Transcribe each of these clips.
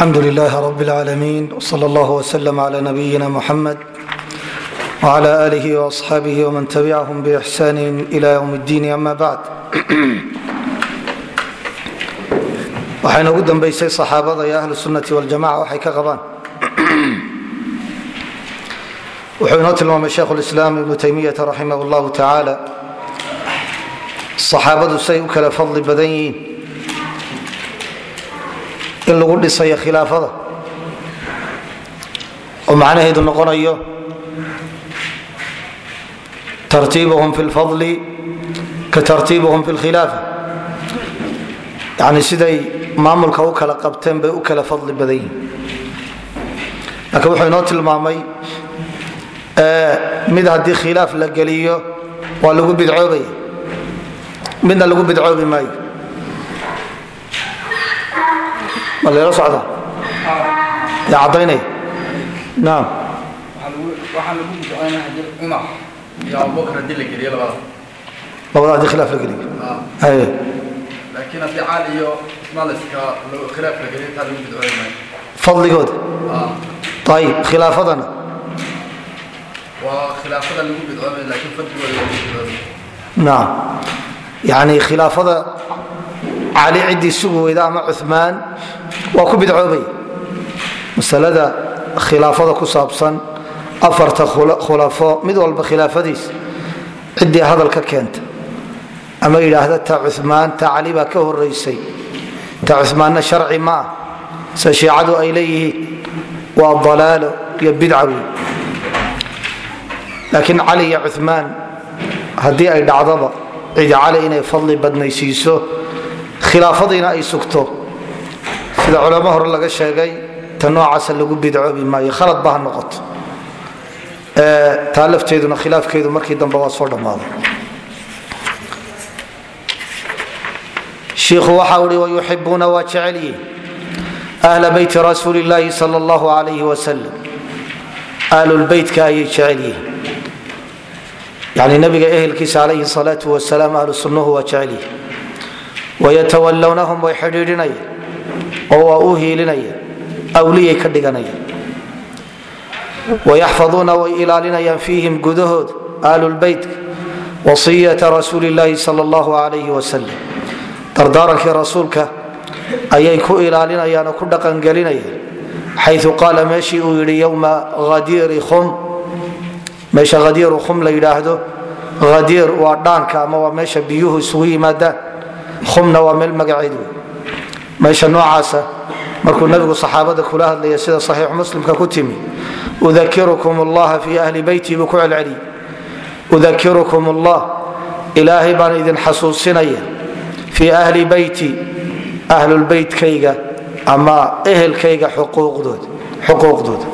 alxamdu lilahi rab اlcaalamiin wsala allah wslm cla nabiyina muxamed wcla alih wasxaabih wman tabicahum bixsani ila ywm اddiin ama bacd waxayna ugu dambaysay saxaabada iyo ahlu sunnati waljamaca waxay ka qabaan. Wuxuu inoo tilmaamay sheikhu lislaam ibnu taymiyata raximah llahu tacaala saxaabadu say u kala fadli badan yihiin in lagu dhisayo khilaafada. Oo macnaheedu noqonayo tartiibuhum fi lfadli ka tartiibuhum fi lkhilaafa yani siday maamulka u kala qabteen bay u kala fadli badan yihiin. Laakiin wuxuu inoo tilmaamay mid haddii khilaaf la geliyo waa lagu bidcoobaya. Midna lagu bidcoobi maayo cali iyo usmaan laska khilaaf la geliyo. Taa lagu bidcooni maayo fadligooda ayib khilaafadana. Naam. Yani khilaafada cali ciddii sugi weyda ama cumaan waa ku bidcoobaya masalada khilaafada ku saabsan afarta khulafo mid walba khilaafadiis ciddii hadal ka keenta. Ama yidhaahda ta cumaan ta cali baa ka horaysay ta cumaanna sharci ma ah. Se shiicadu ay leeyihiin waa dalaalo iyo bidca wey laakiin cali iyo cumaan haddii ay dhacdaba cidi cali inay fadli badnaysiiso khilaafadiina ay sugto sida culamo hore laga sheegay ta noocaasa lagu bidcoobi maayo. Khalad ba noqoto. Taa lafteeduna khilaafkeedu markii dambe waa soo dhammaaday. Shiikhu waxau i wayuxibuuna waa jecel yihiin ahla beyti rasuuli llaahi sal allahu alayh wasalam ahlulbeytka ayay jecel yihiin. Yani nabiga ehelkiisa calayhi salaau wasalaam ahlu sunnuhu waa jecel yihiin wayatawallawnahum way xidhiidhinayaan oo waa u hiilinayaan awliyay ka dhiganayaan wayaxfaduuna way ilaalinayaan fiihim gudahooda ahlulbeytka wasiyata rasuuli llaahi sal allahu alayh wasalam dardaarankii rasuulka ayay ku ilaalinayaan oo ku dhaqangelinayaan xayu qaala meeshii uu yidhi yowma meesha hadiiru khum la yidhaahdo hadiir waa dhaanka ama waa meesha biyuhu isugu yimaadaan. Khumna waa meel magaceed wey meesha noocaasa markuu nabigu saxaabada kula hadlaya sida saxiix muslimka ku timi udakirukum allaha fi ahli beyti buu ku celceliyey. Udakirukum allah ilaahay baan idin xasuusinaya fii ahli beyti ahlulbeytkayga ama ehelkayga xuquuqdooda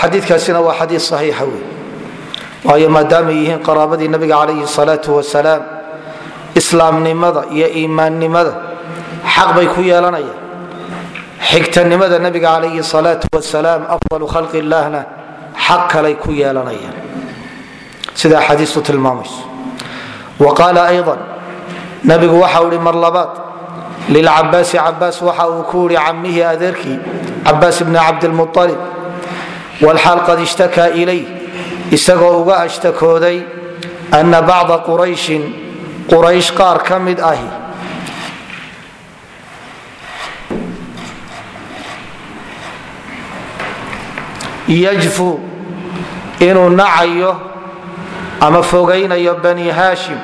xadiikaasina waa xadii saxiixa wey waayo maadaamay yihiin qaraabadii nabiga calayhi salaau wasalaam islaamnimada iyo iimaannimada xaq bay ku yeelanayaan. Xigtanimada nabiga calayhi salaau wasalaam afdalu khalqi illaahna xaq kalay ku yeelanayaan. Sida axaadiistu tilmaamayso wa qaala ayضa nabigu waxa ui mar labaad lilcabaasi cabaas waxa uu ku yii cammihi adeerkii cabaas bni cabdilmualib wlxaal qad ishtakaa ilay isagoo uga ashtakooday ana bacda qurayshin quraysh qaar ka mid ahi. Yajfu inuu nacayo ama fogaynayo bani haashim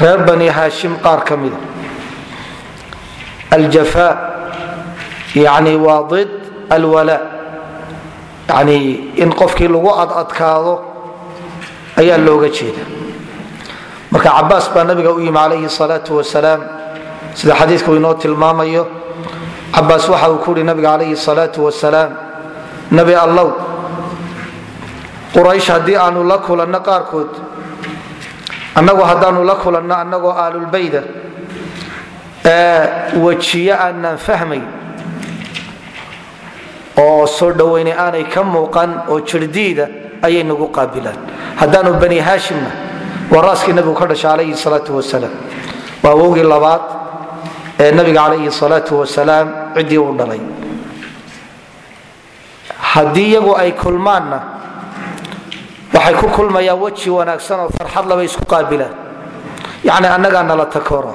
reer bani haashim qaar ka mida. Aljafa yani waa id alwala. Yani in qofkii lagu adadkaado ayaa looga jeeda marka cabaas baa nabiga u yimi calayhi salaau wasalaam. Sida xadiidku inoo tilmaamayo cabaas waxa uu ku yihi nabiga calayhi salaau wasalaam nabi allow quraysh haddii aanu la kulanno qaarkood annagu haddaanu la kulanno annagoo aalulbayda wejiyo aanan fahmayn oo soo dhoweyne aanay ka muuqan oo jirdiida ayay nagu qaabilaan. Haddaanu bani haashimna waa raaskii nabigu ka dhasha calayhi salaau wasalaam. Waa awowgii labaad ee nabiga calayhi salaatu wasalaam ciddii uu dhalay. Haddii iyagu ay kulmaanna waxay ku kulmayaan weji wanaagsan oo farxad laba isku qaabilaan yacni annagaa nala takoora.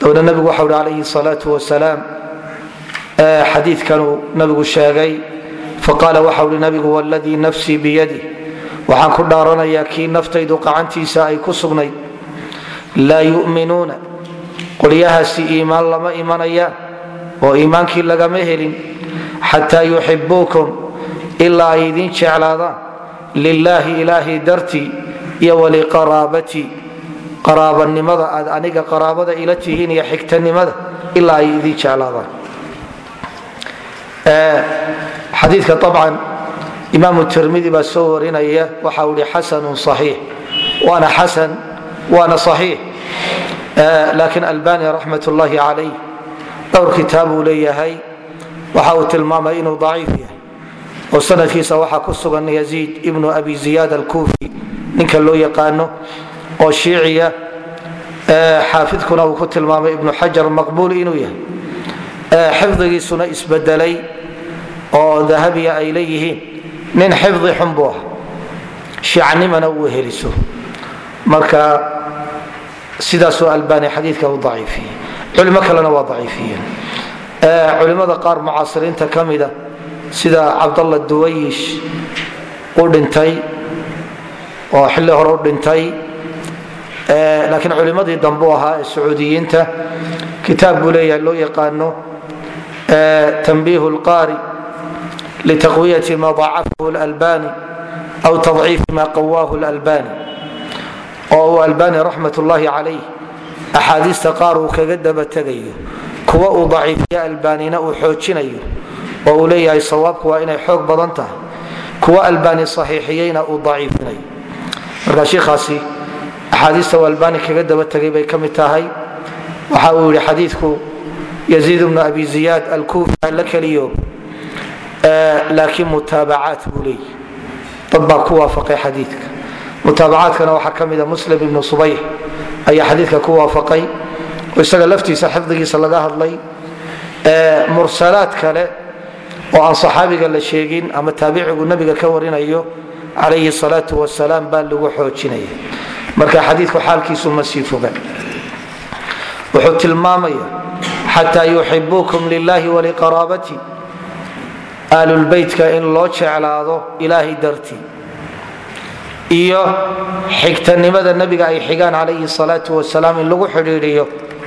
Downa nabigu waxau hi calayhi salaatu wasalaam xadiidkanuu nabigu sheegay faqaala waxau hi nabigu waladii nafsii biyadi waxaan ku dhaaranayaa kii naftaydu qacantiisa ay ku sugnayd laa yu'minuuna. Qolyahaasi iimaan lama imanayaan oo iimaankii lagama helin. Xataa yuxibuukum ilaa ay idiin jeclaadaan. Lilaahi ilaahay dartii iyo waliqaraabatii qaraabanimada aad aniga qaraabada ila tihiin iyo xigtanimada ilaa ay idiin jeclaadaan imaamu tirmidi baa soo warinaya waxa hi xasanun صaxiix waana xasan waana صaxiix laakiin albani raxmat ullaahi calayh dhowr kitaab uu leeyahay waxa uu tilmaamay inuu daciif yahay. Oo sanadkiisa waxaa ku sugan yaziid ibnu abi ziyaad alkuufi ninka loo yaqaano oo shiiciya. Xaafidkuna uu ku tilmaamay ibnu xajar maqbuul inuu yahay. Xifdigiisuna isbedelay oo dahabiya ay leeyihiin nin xifdi xun buu ah shiicnimana uu heliso. Marka sidaasuu albani xadiidka u daciifiyey. Culimo kalena waa daciifiyeen. Culimmada qaar mucaasiriinta ka mida sida cabdalla duwayish u dhintay oo xilli hore u dhintay laakiin culimmadii dambu ahaa ee sacuudiyiinta kitaab buu leeyahay loo yaqaano tanbiih lqaari litaqwiyati ma dacafahu lalbani aw tadciifi ma qawaahu lalbani oo uu albani raxmat ullaahi calayh axaadiista qaar uu kaga daba tegayo kuwa uu daciifiyo albanina uu xoojinayo oo uu leeyahay sawaabku waa inay xoog badan tahay kuwa albani saxiixiyeyna uu daciifinayo marka shiikhaasi axaadiista uu albani kaga daba tegay bay ka mid tahay waxa uu yihi xadiidku yaziid bnu abi ziyaad alkuufi la keliyo laakiin mutaabacaat buu leeyahy dad baa ku waafaqay xadiidka. Mutaabacaadkana waxaa ka mida muslim ibnu subayx ayaa xadiidka ku waafaqay. Oo isaga laftiisa xifdigiisa laga hadlay. Mursalaad kale oo aan saxaabiga la sheegin ama taabicigu nabiga ka warinayo calayhi salaatu wasalaam baa lagu xoojinaya. Marka xadiidku xaalkiisu ma sii foga wuxuu tilmaamaya xataa yuxibuukum lilahi waliqaraabati aalulbeytka in loo jeclaado ilaahay dartii. Iyo xigtanimada nabiga ay xigaan calayhi salaatu wasalaam in lagu xidhiidhiyo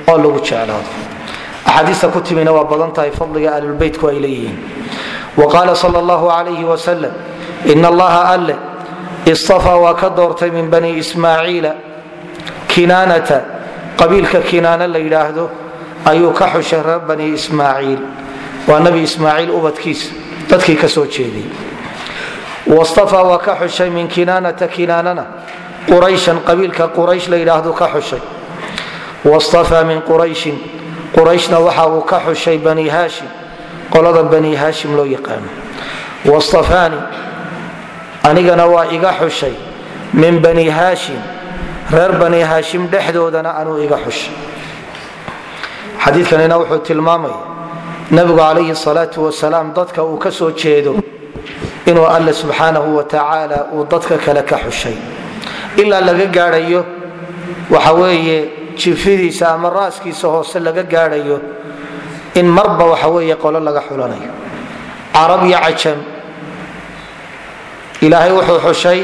oo lagu jeclaado. Axaadiista ku timina waa badan tahay fadliga aalulbeytku ay leeyihiin. Waqaala sal allahu alayhi wasalam in allaha alle istafaa waa ka doortay min bani ismaaciila. Kinaanata qabiilka kinaana la yidhaahdo ayuu ka xushay bani ismaaciil. Waa nabi ismaaciil ubadkiisa dadkii ka soo jeeday wastafaa waa ka xushay min kinaanata kinaanana. Qurayshan qabiilka quraysh la yidhaahdo ka xushay. Wastafaa min qurayshin. Qurayshna waxa uu ka xushay bani haashim. Qolada bani haashim loo yaqaano. Wastafaani anigana waa iga xushay min bani haashim. Reer bani haashim dhexdoodana anuu iga xushay. Xadiikanina wuxuu tilmaamaya nabigu calayhi salaatu wasalaam dadka uu ka soo jeedo inuu alle subxaanahu wa tacaala uu dadka kale ka xushay. Ilaa laga gaadhayo waxa weeye jifidiisa ama raaskiisa hoose laga gaadhayo in marba waxa weeye qolo laga xulanayo. Carab iyo cajam ilaahay wuxuu xushay.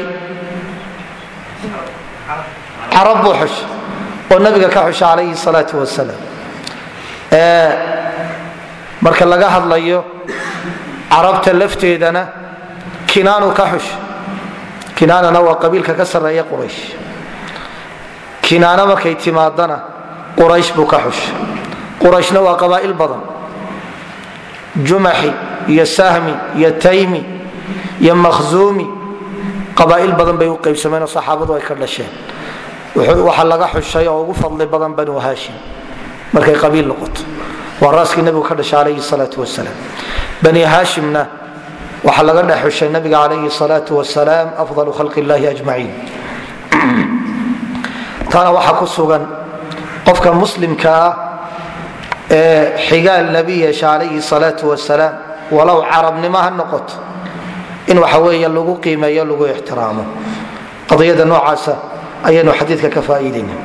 Carab buu xushay. Oo nabiga ka xushay calayhi salaatu wasalaam marka laga hadlayo carabta lafteedana kinaanu ka xushay kinaanana waa qabiilka ka sarreeya quraysh. Kinaana markay timaadana quraysh buu ka xushay qurayshna waa qabaa'il badan. Jumaxi iyo sahmi iyo taymi iyo makhzuumi qabaa'il badan bay u qaybsameen oo saxaabadu ay ka dhasheen. Waxa laga xushay oo ugu fadli badan banu haashim. Markay qabiil noqoto waa raaskii nabigu ka dhashay calayhi salaatu wasalaam bani haashimna waxaa laga dhex xushay nabiga calayhi salaatu wasalaam afdalu khalqi illahi ajmaciin. Taana waxaa ku sugan qofka muslimka ah ee xigaal nebi yeesha calayhi salaatu wasalaam walow carabnimo ha noqoto in waxa weeye lagu qiimeeyo lagu ixtiraamo. Qadiyada noocaasa ayaynu xadiidka ka faa'iidayna.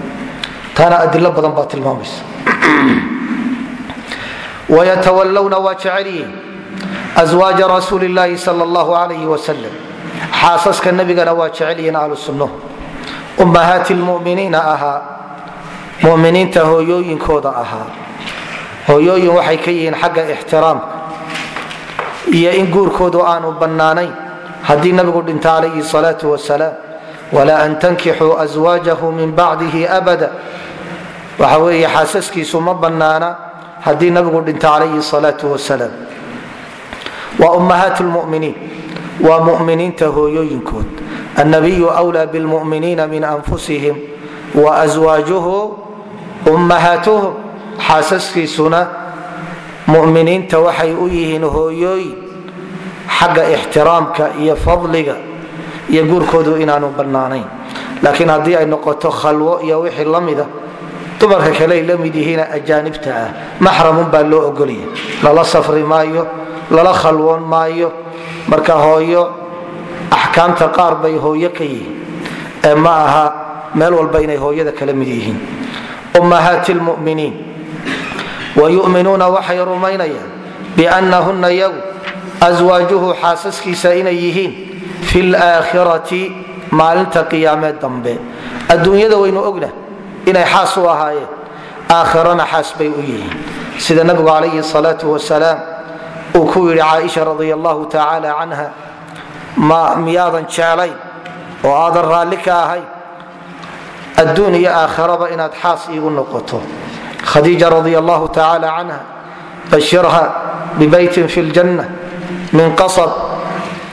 Taana adilo badan baa tilmaamaysa wayatawallawna waa jecel yihiin aswaaja rasuuli llaahi sal allahu alayh wasalam xaasaska nebigana waa jecel yihiin ahlu sunno ummahaati lmuminiina ahaa muminiinta hooyooyinkooda ahaa hooyooyin waxay ka yihiin xagga ixtiraamka iyo in guurkoodu aanu bannaanayn haddii nabigu dhinta calayhi salaatu wasalaam walaa an tankixuu aswaajahu min bacdihi abada waxa haddii nabigu dhinta calayhi salaatu wasalaam. Waa ummahaat lmuminiin waa muminiinta hooyooyinkood. Annabiyu wlaa bilmuminiina min anfusihim wa aswaajuhu ummahaatuhum xaasaskiisuna muminiinta waxay u yihiin hooyooyin. Xagga ixtiraamka iyo fadliga iyo guurkoodu inaanu bannaanayn. Laakiin haddii ay noqoto khalwo iyo wixii la mida dumarka kale ay la mid yihiin ajaanibta ah maxramun baa loo ogolaya lala safri maayo lala khalwoon maayo marka hooyo axkaamta qaar bay hooyo ka yihiin. Ee ma aha meel walba inay hooyada kala mid yihiin. Ummahaati lmuminiin wayuminuuna waxay rumaynayaan biannahunna yagu aswaajuhu xaasaskiisa inay yihiin fi laakhirati maalinta qiyaameed dambe. Adduunyada waynu ogna inay xaas u ahaayeen aakhirana xaas bay u yihiin. Sida nabigu calayhi salaatu wasalaam uu ku yidhi caaisha radi allahu tacaala canha miyaadan jeclayn oo aadan raalli ka ahayn? Adduun iyo aakhiraba inaad xaas iigu noqoto. Khadiija radi allahu tacaala canha bashirha bibaytin fi ljanna min qasab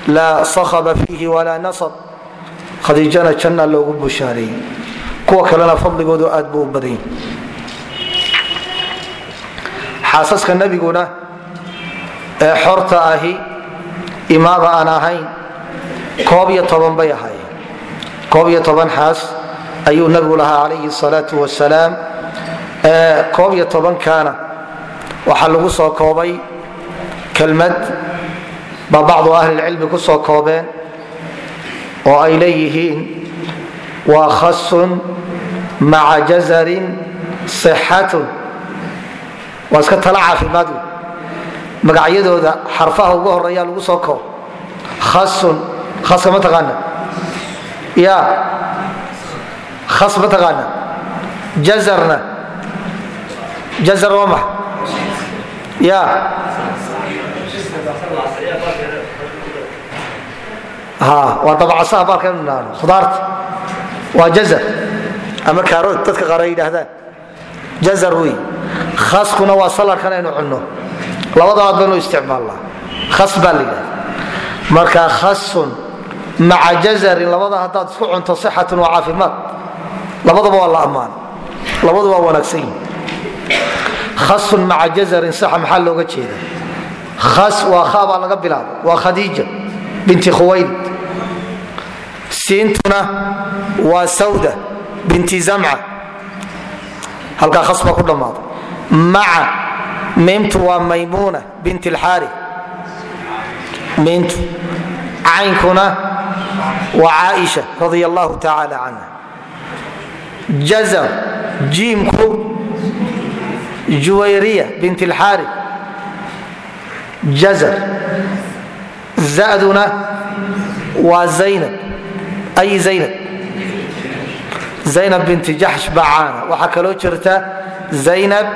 laa sakhaba fiihi walaa nasab. Khadiijana janna loogu bushaareeyey kuwa kalena fadligoodu aad buu u badany xaasaska nebiguna ee xorta ahi imaada aan ahayn koob iyo toban bay ahaayeen. Koob iyo toban xaas ayuu nabigu lahaa calayhi salaatu wasalaam. Koob iyo tobankaana waxaa lagu soo koobay kelmad baa bacdu ahlilcilmi ku soo koobeen oo ay leeyihiin waa khasun maca jazarin sixatun waa iska tala caafimaad wey magacyadooda xarfaha ugu horreeya lagu soo koob khasun khaska ma taqaana ya khas ma taqaana jazarna jazar waa maxa ya ha waa dabcasaha baalkan nidhaahno khudaarta waa jazar ama kaarood dadka qaar ay yidhaahdaan jazar wey khaskuna waa salarkan aynu cunno. Labadaad baynu isticmaalnaa khas baa la yidhahda marka khasun maca jazarin labada haddaad isku cunto sixatun waa caafimaad. Labadaba waa la ammaan. Labadu waa wanaagsan yihiin khasun maca jazarin saxa maxaa looga jeeda khas waa kha baa laga bilaaba waa khadiija binti khuwaylid. Siintuna waa sawda binti zamca halkaa khas baa ku dhammaaday maca miimtu waa maymuuna binti lxaari miintu caynkuna waa caaisha radia allahu tacaala canha. Jazar jiimku juwayriya bint lxaari jazar zaduna waa zaynab. Ay zaynab zaynab binti jaxsh bacaana waxaa kaloo jirta zaynab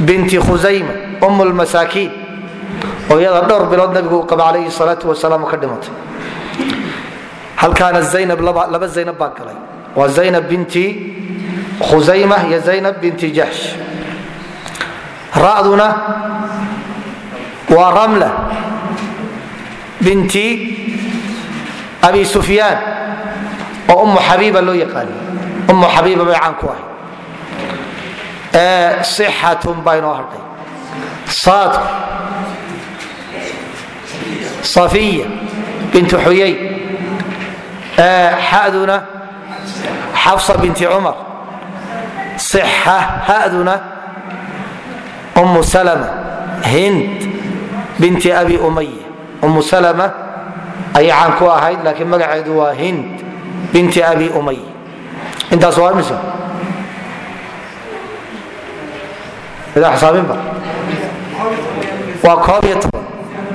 binti khusayma um lmasaakiin oo iyada dhowr bilood nabigu qaba calayhi salaatu wasalaam ka dhimatay halkaana zaynab laba zaynab baa galay. Waa zaynab binti khusayma iyo zaynab binti jaxsh ra'duna waa oo ummu xabiiba loo yaqaani ummu xabiiba bay caan ku ahay sixatun baa inoo hadhay saadku safiya bintu xuyay. Xaduna xafsa binti cumar. Sixa haduna umu salma hind binti abi umaya umu salma ayay caan ku ahayd laakiin magaceedu waa hind binti abi umaya intaas waa imisa? Idaa xisaabinba waa koob iyo toban.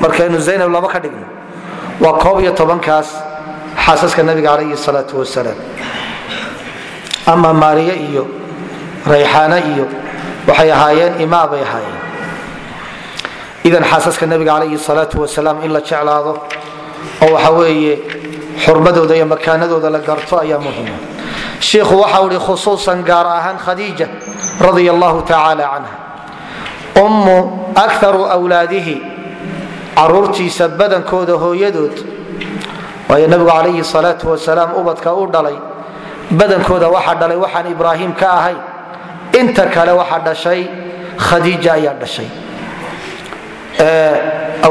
Markaynu zaynab laba ka dhigno. Waa koob iyo tobankaas xaasaska nabiga calayhi salaatu wasalaam ama maariye iyo rayxaane iyo waxay ahaayeen imaa ahaayeen. Idan xaasaska nabiga calayhi salaatu wasalaam in la jeclaado oo waxa weeye xurmadooda iyo makaanadooda la garto ayaa muhima shiikhu waxau ihi khusuusan gaar ahaan khadiija radia allahu tacaala canha. Ummu akaru wlaadihi caruurtiisa badankooda hooyadood waayo nabigu calayhi salaatu wasalaam ubadka u dhalay badankooda waxaa dhalay waxaan ibraahim ka ahay inta kale waxaa dhashay khadiija ayaa dhashay.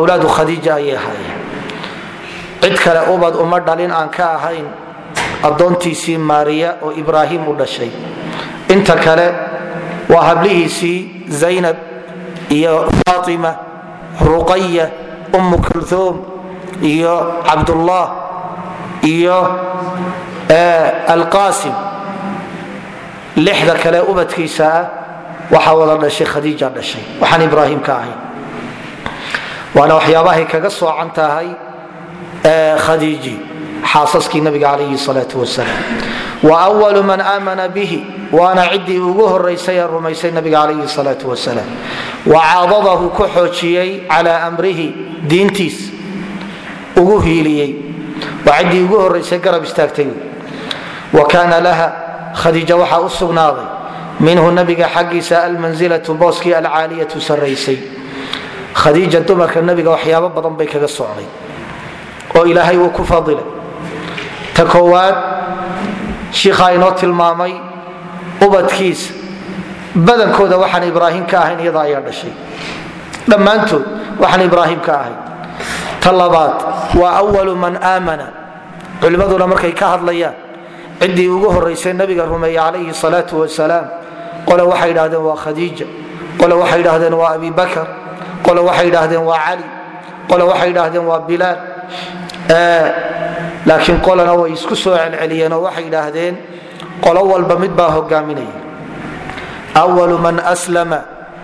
Wlaadu khadiija ayay ahaayeen cid kale ubad uma dhalin aan ka ahayn addoontiisii maariya oo ibraahim u dhashay. Inta kale waa hablihiisii zaynab iyo faatima ruqaya ummu kulhuum iyo cabdullah iyo alqasim lixda kale ubadkiisa ah waxaa wada dhashay khadiija dhashay. Waxaan ibraahim ka ahayn waana waxyaabahay kaga soocan tahay khadiiji xaasaskii nabiga calayhi salaau wasalaam wa walu man aamana bihi waana ciddii ugu horaysay ee rumaysay nabiga calayhi salaau wasalaam wa caadadahu ku xoojiyey calaa amrihi diintiis. Ugu hiiliyey. Waa ciddii ugu horaysay garab istaagtay. Wa kaana laha khadiija waxaa u sugnaaday. Minhu nabiga xaggiisa almansilatu booskii alcaaliyatu saraysay khadiija dumarka nabiga waxyaabo badan bay kaga socday oo ilaahay uu ku fadilay. Ta koowaad shiikhaa inoo tilmaamay ubadkiisa. Badankooda waxaan ibraahim ka ahayn iyada ayaa dhashay. Dhammaantood waxaan ibraahim ka ahayn. Ta labaad waa walu man aamana. Culimmaduna markay ka hadlayaan ciddii ugu horaysay nabiga rumeeye calayhi salaau wasalaam. Qole waxay idhahdeen waa khadiija. Qole waxay idhahdeen waa abi bakar. Qole waxay idhaahdeen waa cali qole waxay idhaahdeen waa bilaal laakiin qolena way isku soo celceliyeen oo waxay idhaahdeen qolo walba mid baa hogaaminaya walu man aslama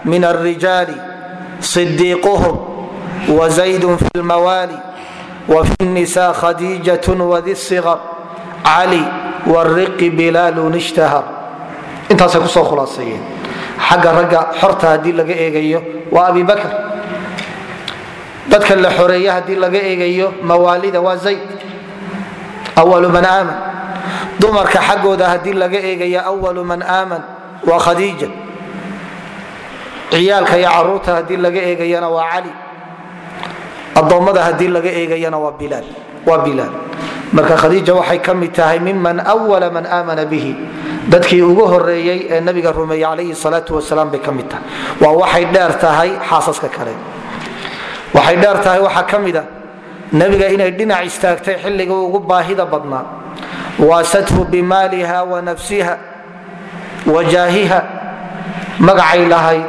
min alrijaali صidiiquhum wazaydun fi lmawaali wafi nisa khadiijat wadi siqar cali wariqi bilaalun ishtahar. Intaasay ku soo khulaaseeyeen xagga ragga xorta haddii laga eegayo waa abi dadka la xoreeye haddii laga eegayo mawaalida waa zayd walu man aaman. Dumarka xaggooda haddii laga eegayo awalu man aaman waa khadiija. Ciyaalka iyo carruurta haddii laga eegayana waa cali adoommada haddii laga eegayana waa bilaal marka khadiija waxay ka mid tahay miman wala man aamana bihi. Dadkii ugu horeeyey ee nabiga rumeeye calayhi salaau wasalaam bay ka mid tahay. Waa waxay dheer tahay xaasaska kale waxay dheer tahay waxaa ka mida. Nebiga inay dhinac istaagtay xilliga ugu baahida badnaa. Waasathu bimaaliha wa nafsiha wa jaahiha. Magacay lahayd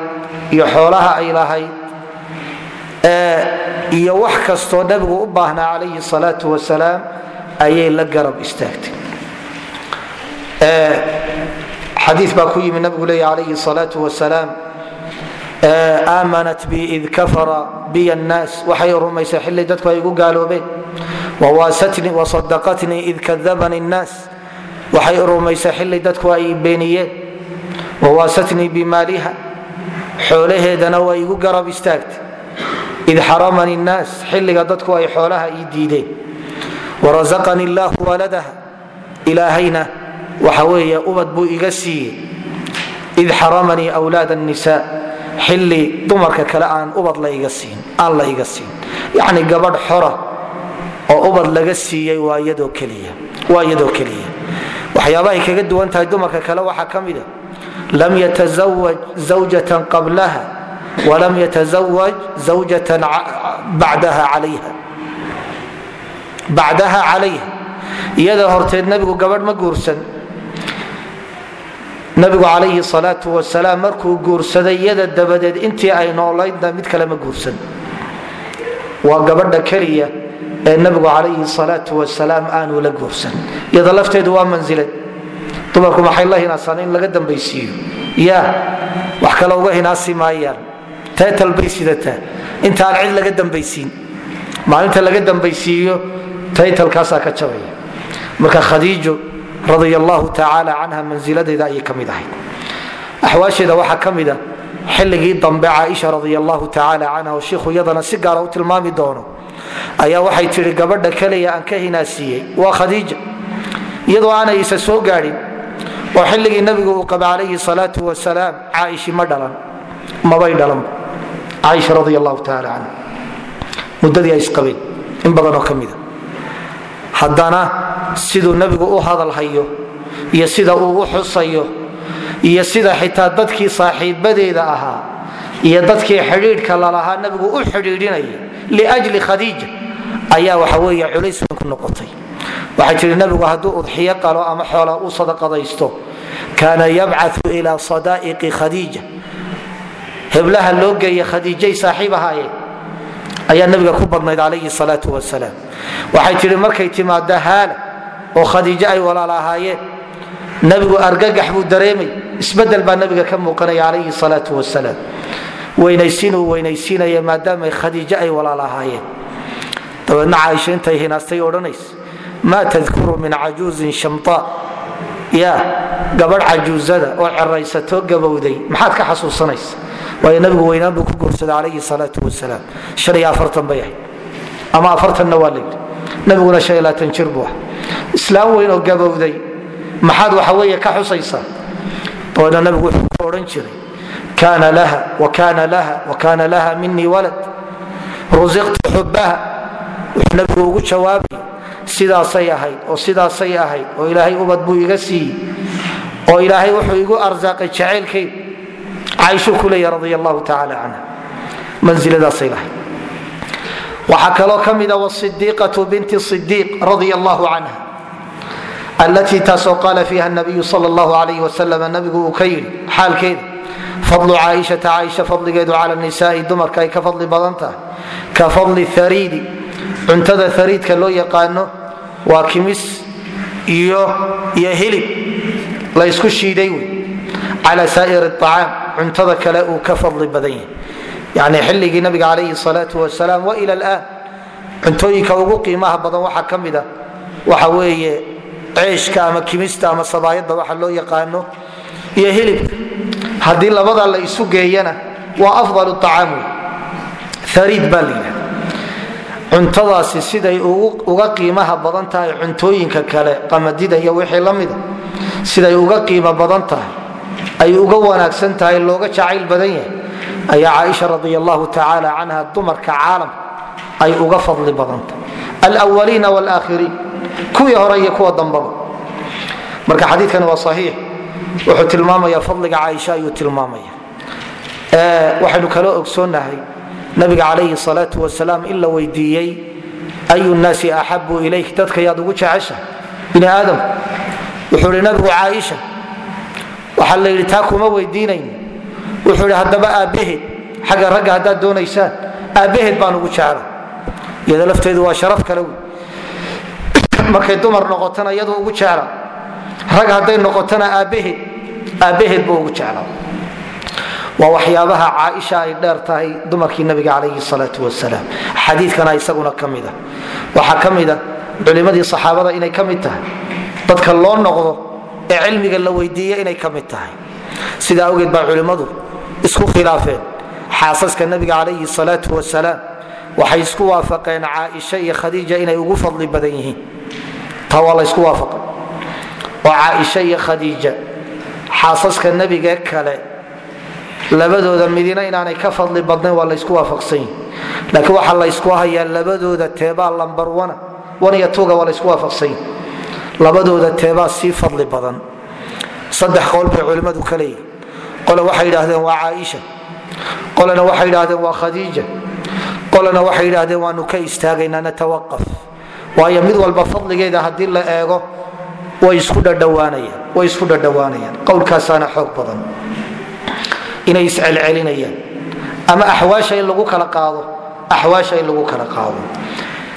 iyo xoolaha ay lahayd iyo wax kastoo nebigu u baahnaa calayhi salaau wasalaam ayay la garab istaagtay. Xadii baa ku yimi nabigu leeya calayhi salaau wasalaam aamanat bi id kafara biy nnaas waxay rumaysay xilli dadku ay igu gaaloobeen wasadaqatnii id kadabani nnaas waxay rumaysay xilli dadku ay beeniyeen wawaasatnii bimaaliha xoolaheedana waa igu garab istaagtay id xaramani nnaas xilliga dadku ay xoolaha ii diideen warazaqanii llaahu waladaha ilaahayna waxa weeye ubad buu iga siiyey id xaramanii wlaad nisa xili dumarka kale aan ubad la iga siin yani gabadh xora oo ubad laga siiyey waa iyadoo keliya waxyaabahay kaga duwan tahay dumarka kale waxaa ka mida lam yatazawaj zawjatan qablaha walam yatazawaj zawjatan bacdaha calayha. Iyada horteed nebigu gabadh ma guursan nabigu calayhi salaau wasalaam markuu guursaday iyada dabadeed intii ay noolaydna mid kale ma guursan. Waa gabadha keliya ee nabigu calayhi salaau wasalaam aanu la guursan. Iyada lafteedu waa mansilad dumarku maxay la hinaasaan in laga dambaysiiyo? Ya wax kale uga hinaasi maayaan. Teetal bay sidataa intaan cid laga dambaysiin. Maalinta laga dambaysiiyo taytalkaasaa ka jabaya. Marka khadiijo radia allahu tacaala canha mansiladeeda ayay ka ahayd axwaasheeda waxaa ka mida xilligii dambe caaisha radia allahu tacaala canha oo shiikhu iyadana si gaara u tilmaami doono ayaa waxay tihi gabadha keliya aan ka hinaasiiyey waa khadiija iyadoo aanay isa soo gaadhin oo xilligii nabigu uu qaba calayhi salaau wasalaam caaishi ma dhalan mabay dhalanba caaisha radia allahu tacaala canha muddadii ay isqabeen in badanoo ka mida haddana siduu nebigu u hadalhayo iyo sida uu u xusayo iyo sida xitaa dadkii saaxiibadeeda ahaa iyo dadkii xidhiidhka lalahaa nebigu u xidhiidhinayay liajli khadiija ayaa waxa weeye culays weyn ku noqotay. Waxay tihi nebigu hadduu udxiyo qalo ama xoola u sadaqadaysto kaana yabcau ila sadaa'iqi khadiija. Heblaha loo geeya khadiijay saaxiib ahaayeen ayaa nabiga ku badnayd calayhi salaau wasalaam. Waxay tihi markay timaado haala oo khadiijo ay walaal ahaayeen nabigu argagax buu dareemay. Isbedel baa nabiga ka muuqanaya calayhi salaau wasalaam weynaysiinuu weynaysiinaya maadaama khadiijo ay walaal ahaayeen dabeedna caaisha intay hinaastay odhanays maa tadkuru min cajuuzin shamta? Ya gabadh cajuuzada oo ceraysatoo gabowday maxaad ka xasuusanaysa? Waayo nabigu weynaan buu ku guursaday calayhi salaau wasalaam han iyo afartan bay ahayd. Ama afartanna waa layidhi nabiguna han iyo labaatan jir buu ah islaam weyn oo gabowday maxaad waxa weeye ka xusaysaa? Dabeedna nabigu wuxuu ku odhan jiray kaana laha wakana laha wakana laha minii walad. Rusiqtu xubaha wuxuu nabigu ugu jawaabay sidaasay ahayd oo sidaasay ahayd oo ilaahay ubad buu iga siiyey oo ilaahay wuxuu igu arsaaqay jacaylkayga caaishuu ku leeya radi allahu tacaala canha. Mansiladaasay lahayd. Waxaa kaloo ka mida wasidiiqatu binti sidiiq radia allahu canha allatii taasoo qaala fiiha nabiyu sal allahu alayh wasalam nabigu uu ka yidhi xaalkeeda fadlu caaishata caaisha fadligeedu cala nisaai dumarka ay ka fadli badan tahay ka fadli hariidi cuntada hariidka loo yaqaano waa kimis iyo hilib la ysku shiiday wey cala saa'ir acaam cuntada kale uu ka fadli badan yahay. Yani xilligii nabiga calayhi salaau wasalaam wa ila laan cuntooyinka ugu qiimaha badan waxaa ka mida waxa weeye ceeshka ama kimista ama sabaayadda waxa loo yaqaano iyo hilibka haddii labadaa la isu geeyana waa afdal acaam wey hariid baa la yidhahda cuntadaasi siday uga qiimaha badan tahay cuntooyinka kale qamadida iyo wixii la mida. Siday uga qiimo badan tahay ay uga wanaagsan tahay looga jacayl badan yahay. Ayaa caaisha radi allahu tacaala canha dumarka caalamka ay uga fadli badanta alwaliina wlaakhiriin kuwii hore iyo kuwa dambaba. Marka xadiikani waa saxiix. Wuxuu tilmaamaya fadliga caaisha ayuu tilmaamaya waxaynu kaloo ogsoonahay nabiga calayhi salaau wasalaam in la weydiiyey ayu nnaasi axabu ilayk? Dadka ugu jecesha bini aadam. Wuxuu ihi nabigu caaisha waxaa la yidhi taa kuma weydiinayn. Wuxuu ihi haddaba aabbaheed xagga ragga haddaad doonaysaan aabbaheed baan ugu jecla iyada lafteedu waa sharaf kale. wey markay dumar noqotona iyadu ugu jecla. Rag hadday noqotona aabbaheed aabbaheed buu ugu jecla waa waxyaabaha caaisha ay dheer tahay dumarkii nabiga calayhi salaau wasalaam xadiikana isaguna ka mida waxaa ka mida culimadii saxaabada inay ka mid tahay. Dadka loo noqdo ee cilmiga la weydiiya inay ka mid tahay. Sidaa awgeed baa culimmadu isku khilaafeen. Xaasaska nabiga calayhi salaau wasalaam waxay isku waafaqeen caaisha iyo khadiija inay ugu fadli badan yihiin taa waa la ysku waafaqay. Oo caaisha iyo khadiija. Xaasaska nebigee kale. Labadooda midina inaanay ka fadli badnayn waa laysku waafaqsan yihiin laakiin waxaa laysku hayaa labadooda teebaa lambar wana wan iyo tuga waa laysku waafaqsan yihiin labadooda teebaa sii fadli badan. Saddex qowl bay culimmadu ka leeyihiin qole waxay yidhaahdeen waa caaisha. Qolena waxay yidhaahdeen waa khadiija. Qolena waxay yidhaahdeen waanu ka istaagaynaa natawaqaf waayo mid walba fadligeeda haddii la eego way isku dhadhawaanayaan qowlkaasaana xoog badan. Inay iscelcelinayaan. Ama axwaasha in lagu kala qaado axwaasha in lagu kala qaado.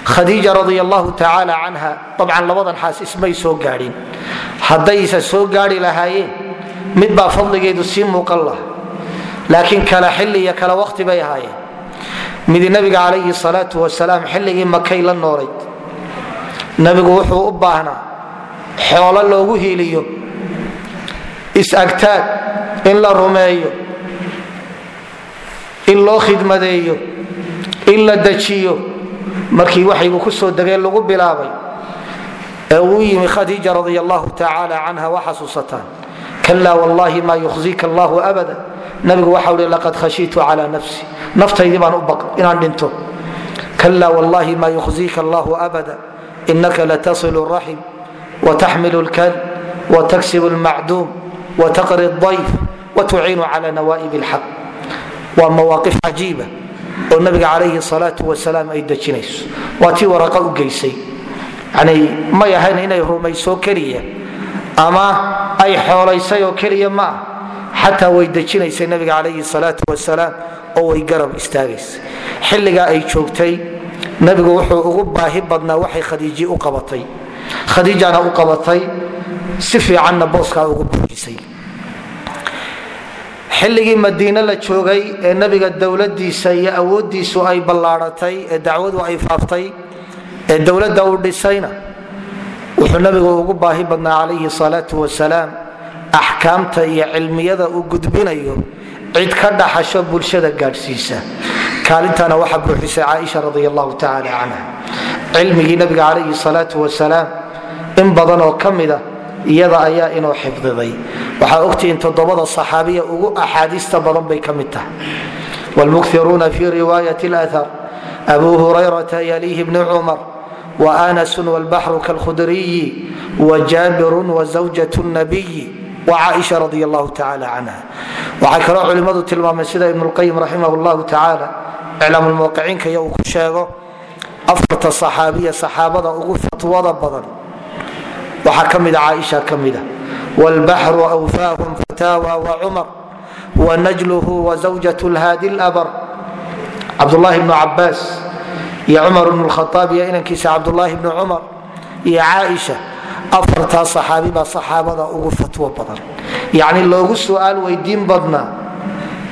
Khadiija radi allahu tacaala canha dabcan labadan xaas ismay soo gaadhin. Haddaysa soo gaari lahaayeen mid baa fadligeedu sii muuqan laha laakiin kala xilli iyo kala waqti bay ahaayeen. Midi nabiga calayhi salaatu wasalaam xilligii makay la noolayd nabigu wuxuu u baahnaa xoolo loogu hiiliyo is-agtaag in la rumeeyo in loo khidmadeeyo in la dejiyo markii waxaygu ku soo degeen lagu bilaabay ee uu yimi khadiija radi allahu tacaala canha wa xasuusataan. Kala wallahi ma yukhzika allahu abada nabigu waxau hi laqad khashiitu cala nafsi. Naftaydii baan u baqay inaan dhinto. Kala wallahi ma yukhzika allahu abada inaka latasilu raxim wtaxmil lkal wtaksib lmacduum wtaqri dayf wtuciinu cala nawa'ib lxaq waa mawaaqif cajiiba oo nabiga calayhi salaau wasalaam ay dejinayso waa tii waraqa u geysay yani may ahayn inay rumayso keliya ama ay xoolaysay oo keliya ma ah xataa way dejinaysay nabiga calayhi salaau wasalaam oo way garab istaagaysay xilligaa ay joogtay nabigu wuxuu ugu baahi badnaa waxay khadiiji u qabatay. Khadiijana u qabatay si fiicanna booskaa ugu buujisay. Xilligii madiine la joogay ee nabiga dowladiisa iyo awoodiisu ay ballaaratay ee dacwadu ay faaftay ee dowladda uu dhisayna wuxuu nabigu ugu baahi badnaa calayhi salaatu wasalaam axkaamta iyo cilmiyada uu gudbinayo cid ka dhaxasho bulshada gaadhsiisa. Kaalintana waxaa buuxisay caaisha radi allahu tacaala canha cilmigii nabiga calayhi salaatu wasalaam in badan oo ka mida iyada ayaa inoo xifdiday. Waxaa ogtihiin toddobada saxaabiya ugu axaadiista badan bay ka mid tahay. Wlmukiruuna fi riwaayat اlahar abu hurayrata yalihi bnu cumar wa anasu wاlbaxru kalkhudriyi wa jaabiru wa zawjat nabiyi caaisha radi allahu tacala canha waxay kaloo culimmadu tilmaameen sida ibnulqayim raximah llahu tacaala iclaamulmawqiciinkaiyo uu ku sheego afarta saxaabiya saxaabada ugu fatwada badan. Waxaa ka mida ah caaisha ka mida ah. wlbaxru wfaahum fataawa wacumar wanajluhu wazawjat lhaadi labar cabdulaahi bnu cabaas iyo cumar bnu khaaab iyo inankiisa cabdulaahi bnu cumar iyo caaisha afartaa saxaabi baa saxaabada ugu fatwo badan. Yacni loogu su'aal weydiin badnaa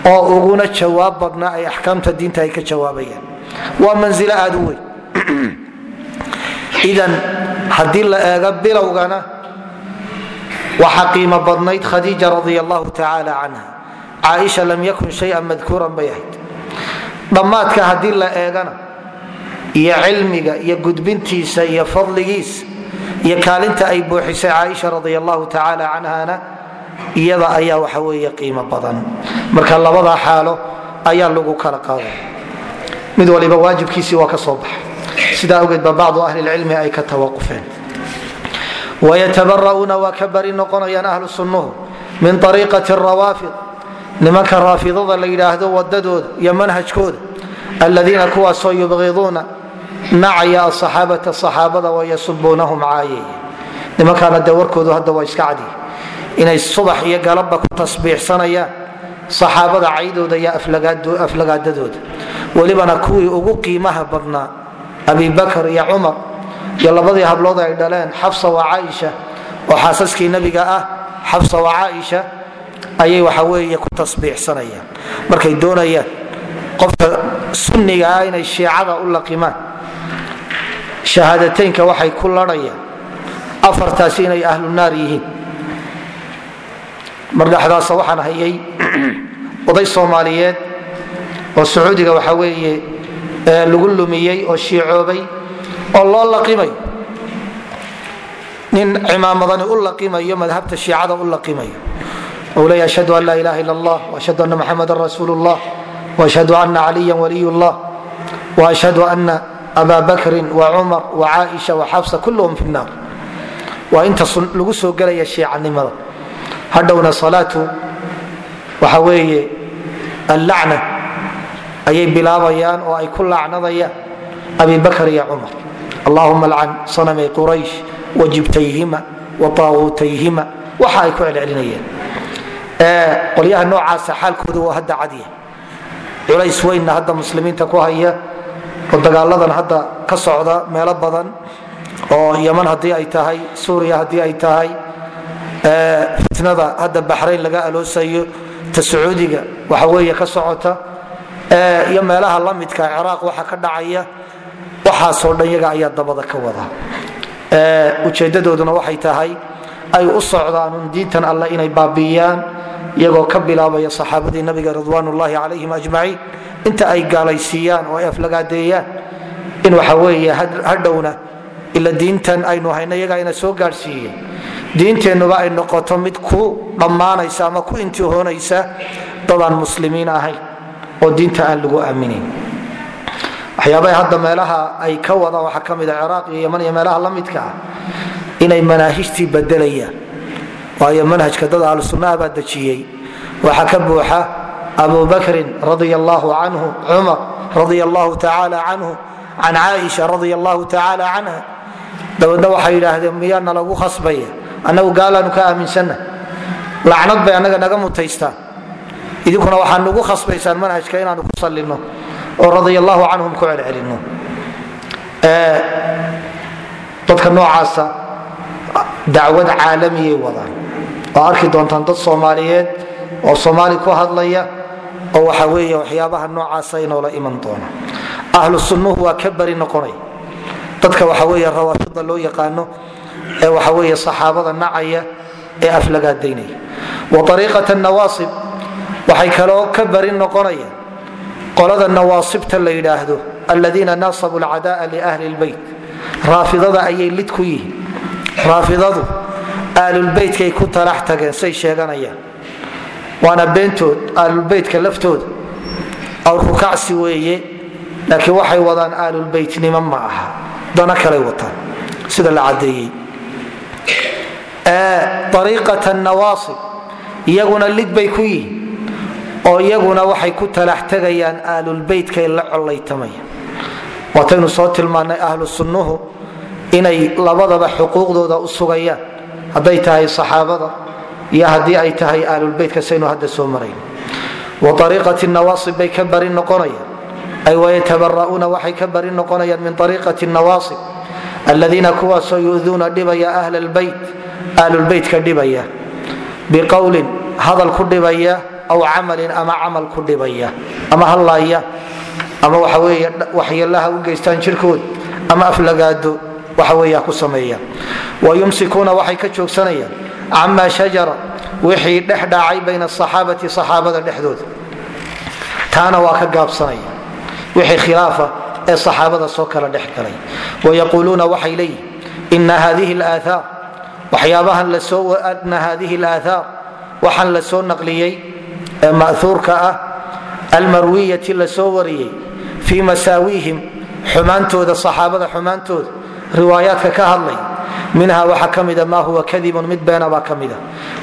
oo uguna jawaab badnaa ay axkaamta diinta ay ka jawaabayaan. Waa manzilo aad u weyn. Idan haddii la eego bilowgana waxaa qiimo badnayd khadiija radi allahu tacaala canha caaisha lam yakun shayan madkuuran bay ahayd. Dhammaadka haddii la eegana iyo cilmiga iyo gudbintiisa iyo fadligiisa iyo kaalinta ay buuxisay caaisha radi allahu tacaala canhana iyada ayaa waxa weeye qiimo badan. Marka labada xaalo ayaa lagu kala qaaday. Mid waliba waajibkiisii waa ka soo baxay. Sidaa awgeed ba bacdu ahli lcilmi ay ka tawaqufeen. Wayatabara'uuna waa ka bari noqonayaan ahlu min ariiqati rawaafid. Nimanka raafidada la yidhaahdo wadadooda iyo manhajkooda aladiina kuwaasoo yubqiduuna nacaya asaxaabata saxaabada wayasubuunahum caayaya nimankaana dee warkoodu hadda waa iska cadi inay subax iyo galabba ku tasbiixsanayaan saxaabada caydooda iyo aflagaadadooda welibana kuwii ugu qiimaha badnaa abibakr iyo cumar iyo labadii hablood ay dhaleen xafsa wa caaisha oo xaasaskii nebiga ah xafsa wa caaisha ayay waxa weeye ku tasbiixsanayaan markay doonayaan qofka sunniga ah inay shiicada u laqimaan shahaadateynka waxay ku larhayaan afartaasi inay ahlu naar yihiin. Mar dhexdaasa waxaan hayay oday soomaaliyeed oo sacuudiga waxa weeye lagu lumiyey oo shiicoobay oo loo laqimayo. Nin cimaamadani u laqimayo madhabta shiicada u laqimayo. Ou ashhadu an laa ilaha illa allah washhadu anna muxamadan rasuulu llah washhadu ana caliya waliy llah washhadu ana aba bakrin wacumar wacaaisha waxafsa kulluhum fi nnaar waa inta lagu soo gelaya shiicanimada. Hadhowna salaatu waxa weeye allacna ayay bilaabayaan oo ay ku lacnadayaan abi bakr iyo cumar allahuma alcan sanamay quraysh wajibtayhima wa taaguutayhima waxa ay ku celcelinayeen qolyaha noocaasa xaalkooda waa hadda cadya culays weynna hadda muslimiinta ku haya oo dagaaladan hadda ka socda meelo badan oo yaman haddii ay tahay suuriya haddii ay tahay fitnada hadda baxrayn laga aloosayo ta sacuudiga waxa weeye ka socota iyo meelaha la midka ciraaq waxa ka dhacaya waxaasoo dhan yaga ayaa dabada ka wada. Ujeedadooduna waxay tahay ay u socdaan diintan alle inay baabiiyaan iyagoo ka bilaabaya saxaabadii nabiga ridwaanullaahi calayhim ajmaciin inta ay gaalaysiiyaan oo ay aflagaadeeyaan in waxa weeye hadhowna ila diintan aynu hayno iyagaa soo gaadhsiiyeen. Diinteennuba ay noqoto mid ku dhammaanaysa ama ku intihoonaysa dadaan muslimiin ahayn oo diinta aan lagu aaminin. Waxyaabaha hadda meelaha ay ka wadaan waxaa ka mida ciraaq iyo yaman iyo meelaha la midka ah inay manaahijtii bedelayaan waayo manhajka dad ahlu baa dejiyey. Waxaa ka buuxa abu bakrin radia allahu canhu cumar radia allahu tacaala canhu can caaisha radia allahu tacaala canha dabeedna waxay yidhaahdeen miyaana lagu khasbaya? Annagu gaalaanu ka aaminsanna lacnad bay annaga naga mutaystaan. Idinkuna waxaa nugu khasbaysaan manhajka inaanu ku sallinno oo radia allahu canhum ku celcelinno. Dadka noocaasa dacwad caalamiyay wadaan. Oo arki doontaan dad soomaaliyeed oo soomaali ku hadlaya oo waxa weeye waxyaabaha noocaasa inoola iman doona ahlu sunnuhu waa ka bari noqonay. Dadka waxa weeye rawaafida loo yaqaano ee waxa weeye saxaabada nacaya ee aflagaadaynaya wa ariiqata nawaasib waxay kaloo ka bari noqonayaan qolada nawaasibta la yidhaahdo aladiina nasabu lcada'a liahli lbeyt raafidada ayay lid ku yihiin. Raafidadu aalulbeytkay ku talax tageen say sheeganayaan waana beentood aalulbeytka laftooda. Awrkukacsi weeye laakiin waxay wadaan aalulbeytnimo ma aha. Dana kalay wataan. Sida la cadeeyey ariiqat nawaasib iyaguna lid bay ku yihiin. Oo iyaguna waxay ku talax tegayaan aalulbeytkay la collaytamayaan. Waataynu soo tilmaannay ahlu inay labadaba xuquuqdooda u sugayaan. Hadday tahay saxaabada iyo haddii ay tahay aalulbeytka saynu hadda soo marayn. Wa ariiqati nawaasib bay ka bari noqonayaan. Ay wayatabara'uuna waxay ka bari noqonayaan min ariiqati nawaasib. Aladiina kuwaasoo yuduuna dhibaya ahla lbeyt aalulbeytka dhibaya. Biqowlin hadal ku dhibaya aw camalin ama camal ku dhibaya. Ama hallaaya ama waxa weeye waxyeelaha u geystaan jirkooda ama aflagaado waxa weeya ku sameeya. Wa yumsikuuna waxay ka joogsanayaan camaa shajara wixii dhex dhaacay bayna asaxaabati saxaabada dhexdooda. Taana waa ka gaabsanaya wixii khilaafa ee saxaabada soo kala dhex galay. Wayaquuluuna waxay leeyihiin ina hadihi laaaar waxyaabahan lasooina hadihi laathaar waxaan la soo naqliyey ee ma'huurka ah almarwiyati la soo wariyey fii masaawiihim xumaantooda saxaabada xumaantooda riwaayaadka ka hadlay minha waxa ka mida ma huwa kadibun mid beena baa ka mida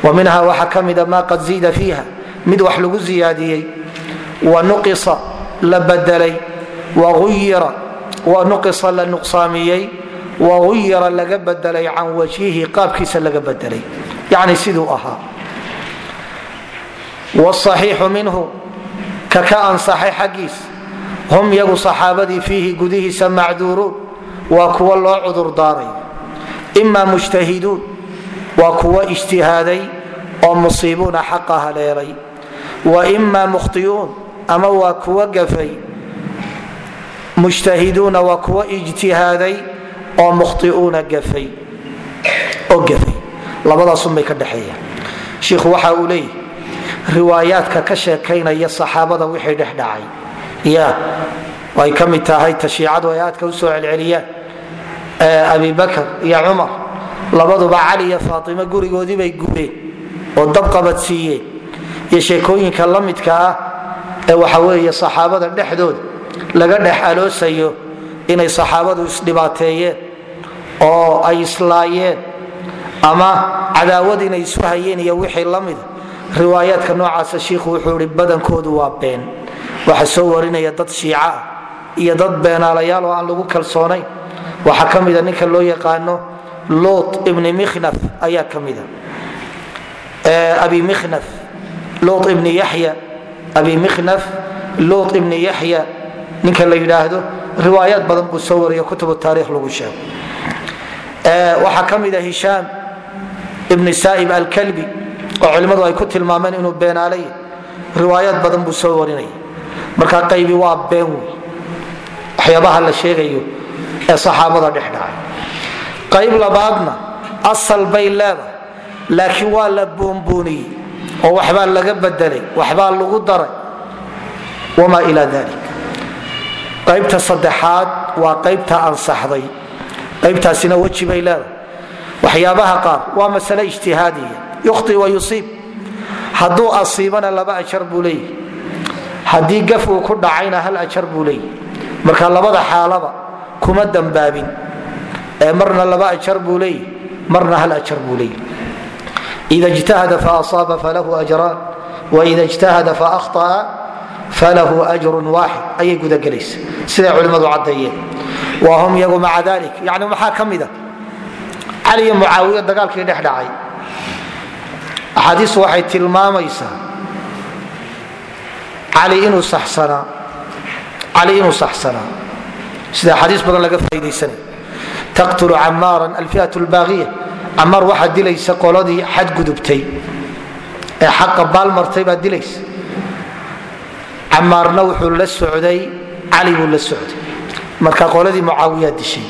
wa minha waxa ka mida ma qad ziida fiiha mid wax lagu ziyaadiyey wa nuqisa la badelay wa nuqisa la nuqsaamiyey wa uyira laga bedelay can wajhihi qaabkiisa laga bedelay yani siduu ahaa wsaxiixu minhu ka ka ansaxay xaggiis hum yagu saxaabadii fiihi gudihiisa macduuruun waa kuwa loo cudur daaray ima mujtahiduun waa kuwa ijtihaaday oo musiibuuna xaqa haleelay wa ima mukhtiuun ama waa kuwa gafay mujtahiduuna waa kuwa ijtihaaday oo mukhtiuuna gafay oo gafay labadaasunbay ka dhexeeyaan shiikhu waxa uu leeyahy riwaayaadka ka sheekaynaya saxaabada wixii dhex dhacay ya ay ka mid tahay tashiicadu ay aadka celceliyaan abi bakr iyo cumar labaduba cali iyo faaimo gurigoodii bay gubeen oo dabqabad siiyeen. Iyo sheekooyinka la midka ah ee waxa weeye saxaabada dhexdooda laga dhex aloosayo inay saxaabadu isdhibaateeyeen oo ay islaayeen ama cadaawad inay isu hayeen iyo wixii la mida riwaayaadka noocaasa shiikhu wuxuu ihi badankoodu waa been. Waxa soo warinaya dad shiica ah iyo dad beenaalayaal oo aan lagu kalsoonayn waxaa ka mida ninka loo yaqaano luut ibni mikhnaf ayaa ka mida. Abi mikhnaf luut ibni yaxya abi mikhnaf luut ibni yaxya ninka la yidhaahdo riwaayaad badan buu soo wariyo kutubu taarikh lagu sheego waxaa ka mida hishaam ibni saa'ib alkalbi oo culimmadu ay ku tilmaameen inuu beenaalay riwaayaad badan buu soo warinaya marka qaybi waa been wey waxyaabaha la sheegayo ee saxaabada dhex qayb labaadna asal bay leedahay laakiin waa la buunbuuniyey oo waxbaa laga bedelay waxbaa lagu daray wamaa ila dalik qaybta saddexaad waa qaybta ansaxday qaybtaasina weji bay leedahay. Waxyaabaha qaar waa masale ijtihaadiya yukhti wa yusiib. Hadduu asiibana laba ajar buu leeyahy haddii gaf uu ku dhacayna hal ajar buu leeyahy marka labada xaalaba kuma dambaabin. Ee marna laba ajar buu leeyahy marna hal ajar buu leeyahy ida ijtahada faasaaba falahu ajraan waida ijtahada faahطa'a falahu ajrun waaxid ayay gudagelaysa siday culimmadu caddeeyeen. Wa hum yagu maca dalik yani maxaa ka mida cali iyo mucaawiya dagaalkii dhex dhacay. Axaadiistu waxay tilmaamaysaa cali inuu saxsanaa sida axaadiis badan laga faa'idaysanay taqtulu camaaran alfi'at lbaaqiya camaar waxaa dilaysa qoladii xadgudubtay ee xaqa baalmartay baa dilaysa camaarna wuxuu la socday cali buu la socday. Marka qoladii mucaawiyaa dishay.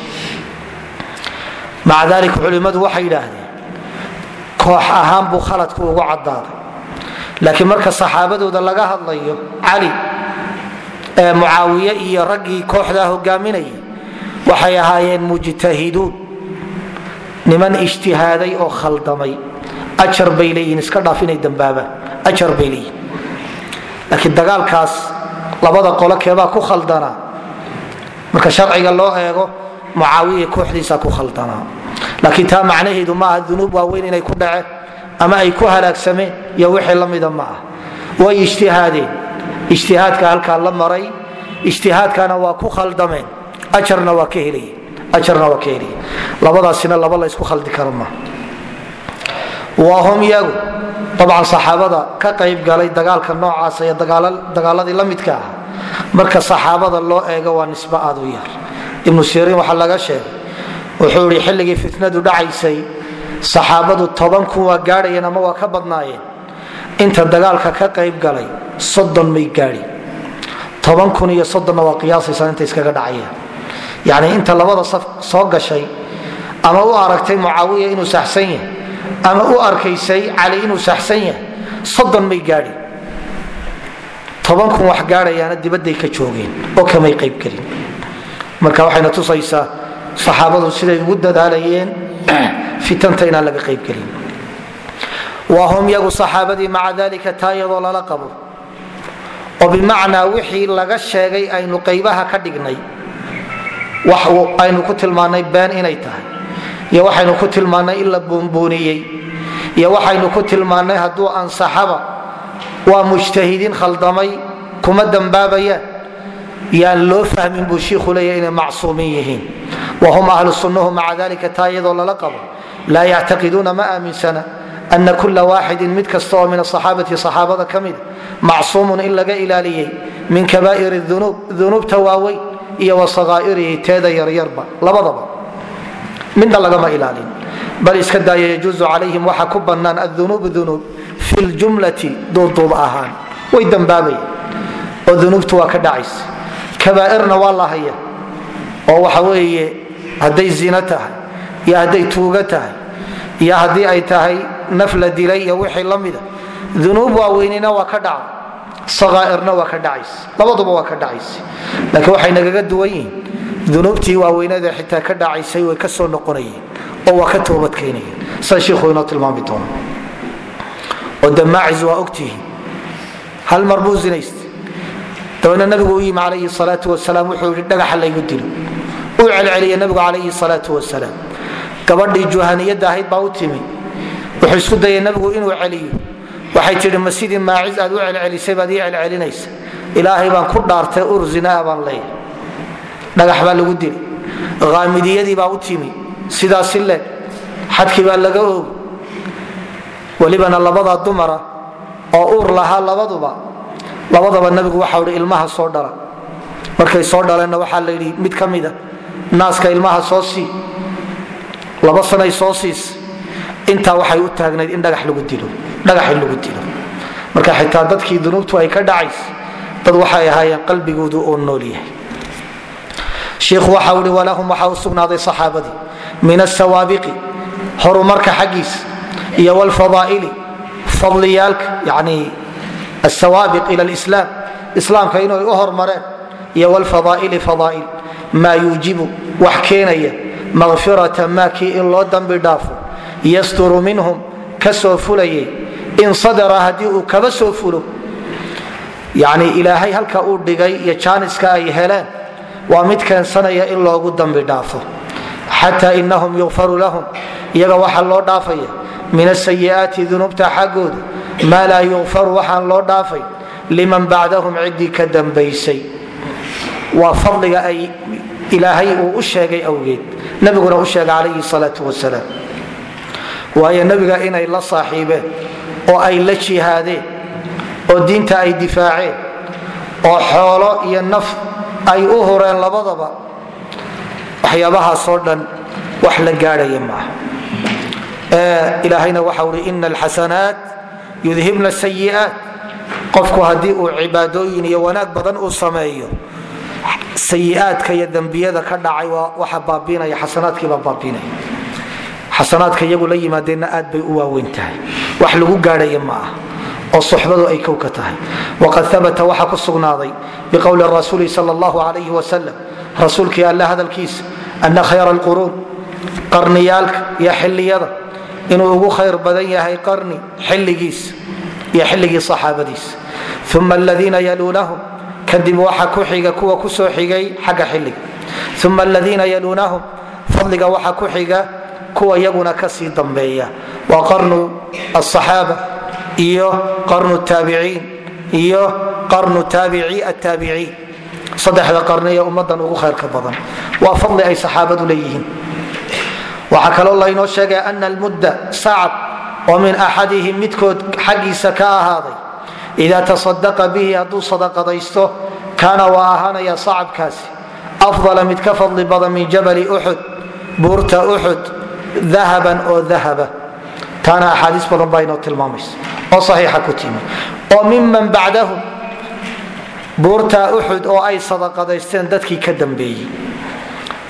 Maca dalik culimmadu waxay yidhaahdeen koox ahaan buu khaladku ugu caddaaday. Laakiin marka saxaabadooda laga hadlayo cali mucaawiye iyo raggii kooxdaa hogaaminayay waxay ahaayeen mujtahiduun. Niman ijtihaaday oo khaldamay. Ajar bay leeyihiin iska dhaaf inay dambaabaan ajar bay leeyihiin laakiin dagaalkaas labada qolo keebaa ku khaldanaa marka sharciga loo eego mucaawiya kooxdiisa ku khaldanaa laakiin taa macnaheedu maaha dunuub waaweyn inay ku dhaceen ama ay ku halaagsameen iyo wixii la mida ma ah way ijtihaadeen ijtihaadka halkaa la maray ijtihaadkana waa ku khaldameen. Ajarna waa ka helay labadaasina laba la isku khaldi karo maaha waa hum yagu dabcan saxaabada ka qayb galay dagaalka noocaas iyo dagaaladii la midka ah marka saxaabada loo eego waa nisbo aad u yar. Ibnu siriin waxaa laga sheegay wuxuu ihi xilligii fitnadu dhacaysay saxaabadu toban kun waa gaadhayeen ama waa ka badnaayeen. Inta dagaalka ka qayb galay soddon may gaadhin toban kun iyo soddonna waa qiyaasaysaa inta iskaga dhacayeen yacni inta labada saf soo gashay ama u aragtay mucaawiya inuu saxsan yahay ama u arkaysay cali inuu saxsan yahay soddon may gaadhin toban kun wax gaadhayaana dibadday ka joogeen oo kamay qaybgelin marka waxayna tusaysaa saxaabadu siday ugu dadaalayeen fitanta inaan laga qaybgelin wa hum yagu saxaabadii maca dalika taa iyadoo lala qabo oo bimacnaa wixii laga sheegay aynu qaybaha ka dhignay aynu ku tilmaannay been inay tahay iyo waxaynu ku tilmaannay in la buunbuuniyey iyo waxaynu ku tilmaannay hadduu ansaxaba waa mujtahidiin khaldamay kuma dambaabayaan yaan loo fahmin buu shiikhu leeya inay macsuumin yihiin. Wahum ahlu sunnahu maca dalika taa iyadoo lala qabo laa yactaqiduuna ma aaminsana ana kula waaxidin mid kasta oo min asaxaabati saxaabada ka mida macsuumun in laga ilaaliyey min kabaa'ir dunuub dunuubta waaweyn iyo wa teeda yaryarba labadaba midna lagama ilaalin bal iska daaya yajuusu calayhim waxa ku bannaan adunuubu dunuub fi ljumlati duuduub ahaan way dambaabayan oo dunuubtu waa ka dhacaysa kabaa'irna waa la haya oo waxa weeye hadday zino tahay iyo hadday tuugo tahay iyo haddii ay tahay naf la dilay iyo wixii la mida dunuub waaweynina waa ka dhacda sakaa'irna waa ka dhacaysa labaduba waa ka dhacaysa. Laakiin waxay nagaga duwan yihiin dunuubtii waaweynada xitaa ka dhacaysay way ka soo noqonayeen oo waa ka toobadkeenayeen sida shiikhuu inoo tilmaami doono. Oo damaacis waa ogtihiin hal mar buu zinaystay nabigu u yimi calayhi salaatu wasalaam wuxuu yidhi dhagaxa laygu dilo. Uu celceliya nabigu calayhi salaatu wasalaam gabadhii juhaniyadda ahayd baa u timi wuxuu isku dayay nabigu inuu celiyo. Waxay tidhi ma sidii maacis aad u celcelisay baad ii celcelinaysa ilaahay baan ku dhaartay urzinaa baan leeyahay. Dhagax baa lagu dilay. Haamidiyadii baa u timi sidaasi le xadkii baa laga oogi welibana labadaa dumara oo uur lahaa labaduba labadaba nabigu waxau hi ilmaha soo dhala. Markay soo dhaleenna waxaa la yidhi mid ka mida naaska ilmaha soo sii laba sanay soo siis intaa waxay u taagnayd in dhagax lagu dilo. Dhagax in lagu dilo. Marka xitaa dadkii dunuubtu ay ka dhacays dad waxay ahaayeen qalbigoodu oo nool yahay. Shiikhu waxa ui walahum waxaa u sugnaaday saxaabadii. Min asawaabiqi horumarka xaggiisa iyo wlfadaa'ili fadliyaalka yani asawaabiq ila lislaam islaamka inay u hormareen iyo wlfadaa'ili fadaa'il maa yuujibu wax keenaya makfirata maakii in loo dambi dhaafo yasturu minhum ka soo fulayay in sadara haddii uu kaba soo fulo yani ilaahay halka uu dhigay iyo jaaniska ay heleen waa mid keensanaya in loogu dambi dhaafo. Xata inahum yukfaru lahum iyaga waxaa loo dhaafaya min asayi'aati dunuubta xaggooda. Maa laa yukfaru waxaan loo dhaafay liman bacdahum ciddii ka dambaysay. Waa fadliga ay ilaahay uu u sheegay awgeed nabiguna u sheegay calayhi salaau wasalaam waayo nebiga inay la saaxiibeen oo ay la jihaadeen oo diinta ay difaaceen oo xoolo iyo naf ay u hureen labadaba waxyaabahaasoo dhan wax la gaadhaya maaha. Ilaahayna waxa ui ina alxasanaat yudhibna sayi'aat qofku haddii uu cibaadooyin iyo wanaag badan uu sameeyo sayiaadka iyo dembiyada ka dhacay waxa baabiinaya xasanaadkiibaa baabiinaya xasanaadka iyagu la yimaadeenna aad bay u waaweyn tahay. Wax lagu gaadhaya ma ah oo suxbadu ay kow ka tahay. Waqad abata waxa ku sugnaaday biqowli rasuuli sal allahu alayh wasalam rasuulkii alle hadalkiisa ana khayra alquruun qarniyaalka iyo xilliyada inuu ugu khayr badan yahay qarni xilligiisa iyo xilligii saxaabadiisa uma aladiina yaluunahum kadib waxa ku xiga kuwa ku soo xigay xagga xilliga uma aladiina yaluunahum fadliga waxa ku xiga kuwa yaguna ka sii dambeeya. Waa qarnu asaxaaba iyo qarnu taabiciin iyo qarnu taabici ataabiciin saddexda qarni ee ummadan ugu khayrka badan. Waa fadli ay saxaabadu leeyihiin. Waxaa kaloo laynoo sheegay ana almudda sacad oo min axadihim midkood xaggiisa ka ahaaday ida tasadaqa bihi hadduu sadaqadaysto kaana waa ahaanaya sacabkaasi afdala mid ka fadli badan min jabali uxud buurta uxud dahaban oo dahaba taana axaadiis badan baa inoo tilmaamaysa oo saxiixa ku timi oo miman bacdahu buurta uxud oo ay sadaqadaysteen dadkii ka dambeeyey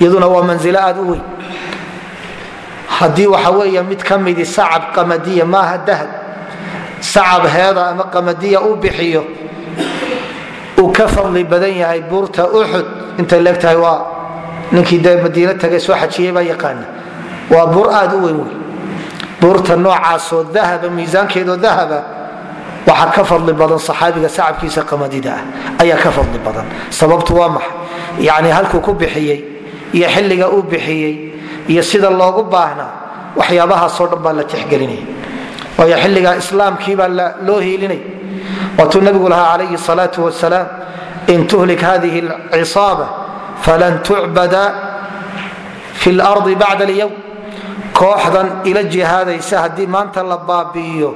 iyaduna waa manzilo aad u weyn haddii waxa weey mid ka midi sacab qamadiya maaha dahab sacab heeda ama qamadiya u bixiyo uu ka fadli badan yahay buurta uxud intay leegtahay waa ninkii de madiina tagay soo xajiyey baa yaqaana. Waa buur aad u weyn wey buurta noocaasoo dahaba miisaankeedoo dahaba waxaa ka fadli badan saxaabiga sacabkiisa qamadida ah. Ayaa ka fadli badan. Sababtu waa maxay? Yani halkuu ku bixiyey iyo xilliga uu bixiyey iyo sida loogu baahnaa waxyaabahaasoo dhan baa la tixgelinaya waayo xilligaa islaamkiibaa loo hiilinay waatuu nabigu lahaa calayhi salaau wasalaam in tuhlik hadihi alcisaaba falan tucbada fi lardi bacda alyowm kooxdan ila jihaadaysa haddii maanta la baabi'iyo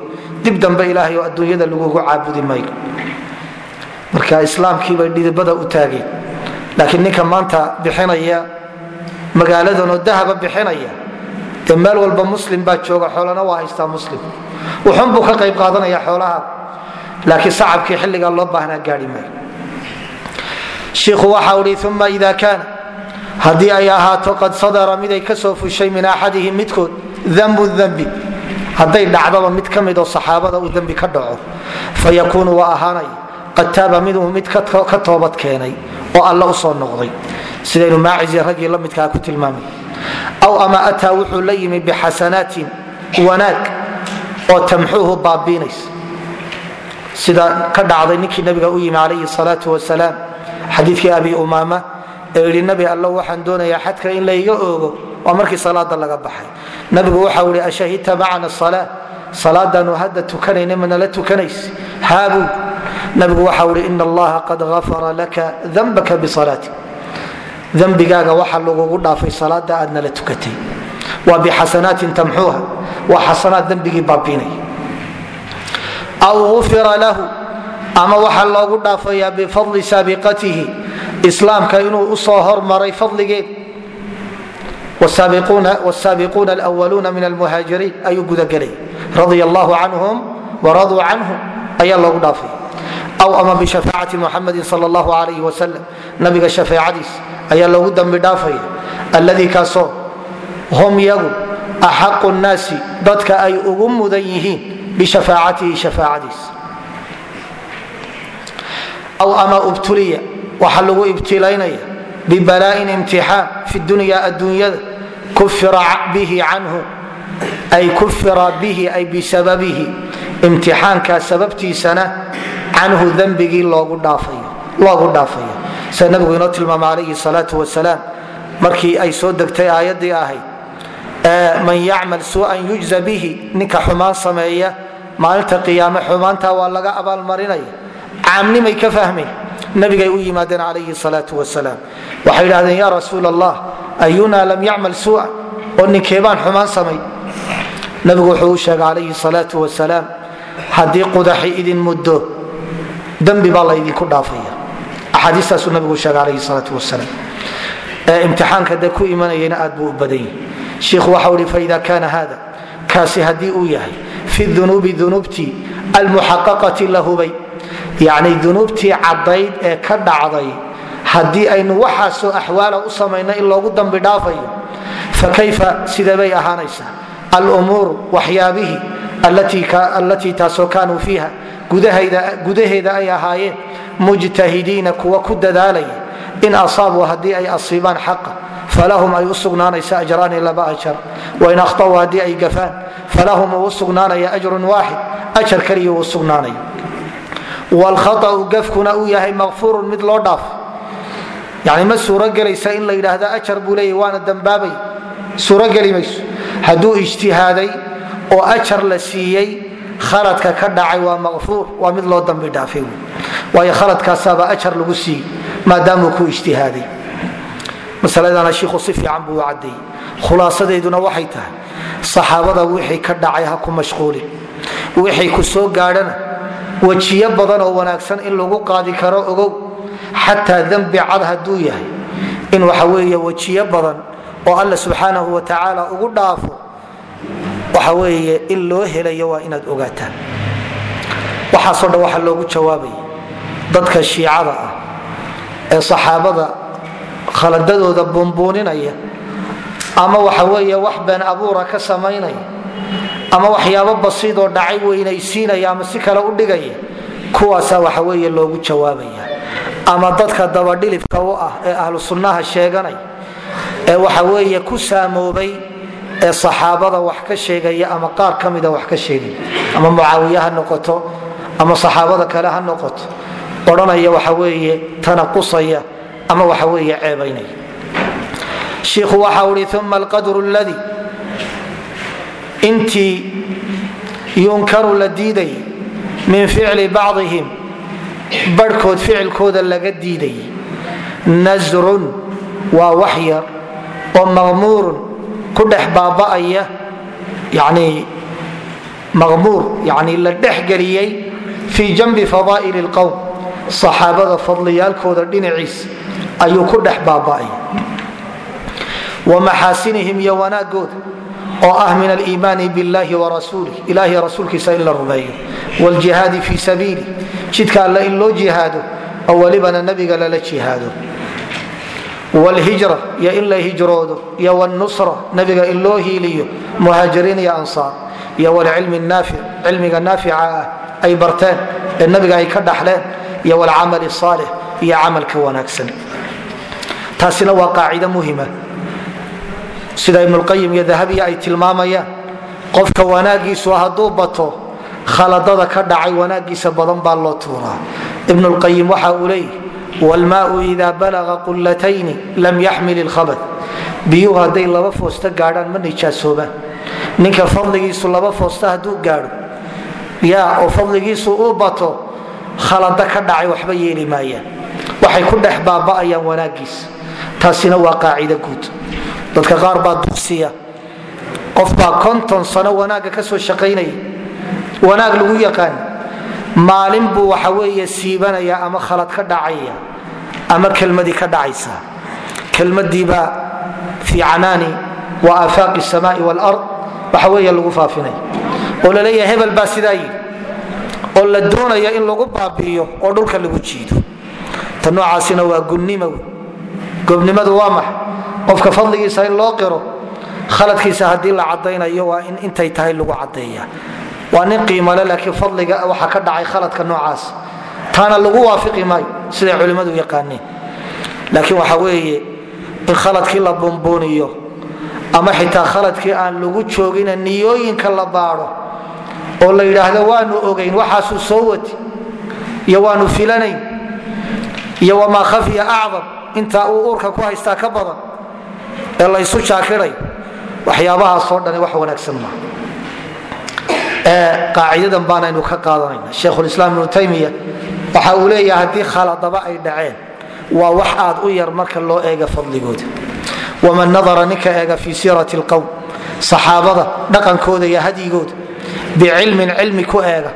dib dambe ilaahay oo adduunyada lagugu caabudi maayo marka islaamkiibay dhidibada u taageen. Laakiin ninka maanta bixinaya magaaladanoo dahaba bixinaya dee meel walba muslim baa jooga xoolana waa haystaa muslim. Wuxun buu ka qayb qaadanaya xoolaha. Laakiin sacabkii xilligaa loo baahnaa gaari maayo shiikhu waxa ui uma ida kaana. Haddii ay ahaato qad sadara miday ka soo fushay min axadihim midkood dambu dembi hadday dhacdaba mid ka mid oo saxaabada uu dembi ka dhaco. Fayakuunu waa ahaanay qad taaba miduu mid ka toobad keenay oo alla u soo noqday. Sidaynu maacizi raggii la midkaa ku tilmaamay aw ama ataa wuxuu la yimi bixasanaatin wanaag oo tamxuuhu baabiinaysa sida ka dhacday ninkii nabiga u yimi calayhi salaau wasalaam xadiikii abi umaama ee yidhi nabi alla waxaan doonayaa xadka in layga oogo waa markii salaada laga baxay. Nabigu waxau ihi ashahidta macana salaa salaadaanu hadda tukanayna manala tukanays. Haabuu. Nabigu waxau ihi ina allaha qad afara laka dambaka bisalaati dembigaaga waxa lagugu dhaafay salaada aad nala tukatay. Waa bixasanaatin tamxuuha. Waa xasanaad dembigii baabiinaya aw ufira lahu. Ama waxaa loogu dhaafayaa bifadli saabiqatihi. Islaamka inuu u soo hormaray fadligeed. Wsaabiquuna alwaluuna min almuhaajiriin. Ayuu gudagelay radia allahu canhum waraduu canhu ayaa loogu dhaafay. Aw ama bishafaacati muxamadin sal allahu alayh wasalam nabiga shafeecadiis ayaa loogu dambi dhaafaya alladii kaasoo hum yagu axaqu nnaasi dadka ay ugu mudan yihiin bishafaacatihi shafaacadiis. Aw ama ubtuliya waxaa lagu ibtilaynaya bibalaa'in imtixaan fi dunya adduunyada kufira bihi canhu ay kufira bihi ay bisababihi imtixaankaa sababtiisana canhu dembigii loogu dhaafayo sida nabigu inoo tilmaama alayhi salaau wasalaam markii ay soo degtay aayaddii ahayd man yacmal suu'an yujza bihi ninka xumaan sameeya maalinta qiyaame xumaantaa waa laga abaalmarinaya caamnimay ka fahmeen nabigay u yimaadeen calayhi salaau wasalaam waxay idhahdeen ya rasuul allah ayuna lam yacmal suu'an oo ninkeebaan xumaan samay. Nabigu wuxuu u sheegay calayhi salaau wasalaam haddii qudaxi idin muddo dembi baa laydinku dhaafaya axaadiistaasuu nabigu sheegay calayhi salaau wasalaam imtixaanka dee ku imanayana aad buu u badan yahi shiikhu waxau ihi faida kaana hada kaasi haddii uu yahay fi dunuubi dunuubtii almuxaqaqati la hubay. Yacni dunuubtii caddayd ee ka dhacday haddii aynu waxaasoo axwaala u samayno in loogu dambi dhaafayo fakayfa sidebay ahaanaysaa? Alumuuru waxyaabihii allatii taasoo kaanuu fiiha gudaheeda ay ahaayeen mujtahidiina kuwa ku dadaalaya in asaabu haddii ay asiibaan xaqa falahum ay u sugnaanaysa ajraani laba ajar wain akhtauu haddii ay gafaan falahum uu u sugnaanaya ajrun waaxid ajar keliya uu sugnaanaya wlkhaau gafkuna uu yahay maqfuurun mid loo dhaaf. Yani ma suurogelaysa in la yidhaahda ajar buu leeyah waana dambaabay. Suurogeli mayso. Hadduu ijtihaaday oo ajar la siiyey khaladka ka dhacay waa makfuur waa mid loo dambi dhaafay. Waayo khaladkaasaaba ajar lagu siiyey maadaamuu ku ijtihaaday. Masaladana shiikhu si fiican buu u cadeeyey khulaasadeeduna waxay tahay saxaabada wixii ka dhacay ha ku mashquulin. Wixii ku soo gaadhana wejiyo badan oo wanaagsan in lagu qaadi karo ogow xataa dembi cad hadduu yahay. In waxa weeye wejiyo badan oo alla subxaanahu wa tacaala ugu dhaafo waxa weeye in loo helayo waa inaad ogaataan. Waxaasoo dhan waxaa loogu jawaabaya dadka shiicada ah ee saxaabada khaladadooda buunbuuninaya ama waxa weeye wax been abuura ka samaynaya ama waxyaabo basiidoo dhacay weynaysiinaya ama si kale u dhigaya kuwaasaa waxa weeye loogu jawaabaya. Ama dadka dabadhilifka u ah ee ahlu sunnaha ee waxa weeye ku saamoobay ee saxaabada wax ka sheegaya ama qaar ka mida wax ka sheegaya ama mucaawiye ha noqoto ama saxaabada kale ha noqoto odhanaya waxa weeye tanaqusaya ama waxa weeye ceebaynaya. Shiikhu waxa ui uma alqadru ladii intii yunkaru la diidayay min ficli bacdihim barhkood ficilkooda laga diidayay nasrun waa wax yar oo maqmuurun ku dhex baaba'aya yani maqmuur yani la dhex geliyey fii janbi fadaa'il lqowm saxaabada fadliyaalkooda dhinaciisa ayuu ku dhex baaba'aya wa maxaasinihim iyo wanaagooda oo ah min aliimaani biاllahi warasuulih ilahiy rasuulkiisa in la rumeeyo wljihaadi fii sabiili jidka alle in loo jihaado oo welibana nabiga lala jihaado wlhijra iyo in la hijroodo iyo wlnusra nabiga in loo hiiliyo muhaajiriin iyo ansaar iyo wlcilmi naafic cilmiga naafica ah ay barteen ee nabiga ay ka dhaxleen iyo wlcamal saalix iyo camalka wanaagsan taasina waa qaacid muhima sida ibnulqayim iyo dahabiya ay tilmaamayaan qofka wanaagiisu hadduu bato khaladada ka dhacay wanaagiisa badan baa loo tuuraa ibnulqayim waxa uu leeyahy wlmaau ida balaga qullatayni lam yaxmil ilkhabad biyuhu hadday laba foosta gaadhaan ma nijaasoobaan ninka fadligiisu laba foosta hadduu gaadho ya oo fadligiisu uu bato khalado ka dhacay waxba yeeli maayaan waxay ku dhex baaba'ayaan wanaagiisa taasina waa qaacido guud dadka qaar baa duqsiya qofbaa konton sano wanaagga ka soo shaqaynaya maalin buu waxa weeye siibanaya ama khalad ka dhacaya ama kelmadii ka dhacaysa. Kelmadiibaa fii canaani wa aafaaqi samaai wlard waxa weeye lagu faafinaya oo la leeyahay hebel baa sidaa yidhi oo la doonaya in lagu baabi'iyo oo dhulka lagu jiido. Ta noocaasina waa gunnimo gobnimadu waa maxa qofka fadligiisa in loo qiro khaladkiisa haddii la cadaynayo waa in intay tahay lagu cadeeya waa nin qiimale laakiin fadliga waxa ka dhacay khaladka noocaas. Taana lagu waafiqi maayo siday culimmadu yaqaaneen laakiin waxa weeye in khaladkii la buunbuuniyo ama xitaa khaladkii aan lagu joogina niyooyinka la baado oo la yidhaahdo waanu ogayn waxaasuu soo wati iyo waanu filanayn iyo wamaa khafiya acdam intaa uu uurka ku haystaa ka badan ee laysu jaakiray waxyaabahaasoo dhani wax wanaagsan maaha qaacidadan baanaynu ka qaadanayna sheikhulislaam ibnu taymiya waxa uu leeyahay haddii khaladaba ay dhaceen waa wax aad u yar marka loo eega fadligooda waman nadara ninka eega fii siirati lqowm saxaabada dhaqankooda iyo hadyigooda bicilmin cilmi ku eega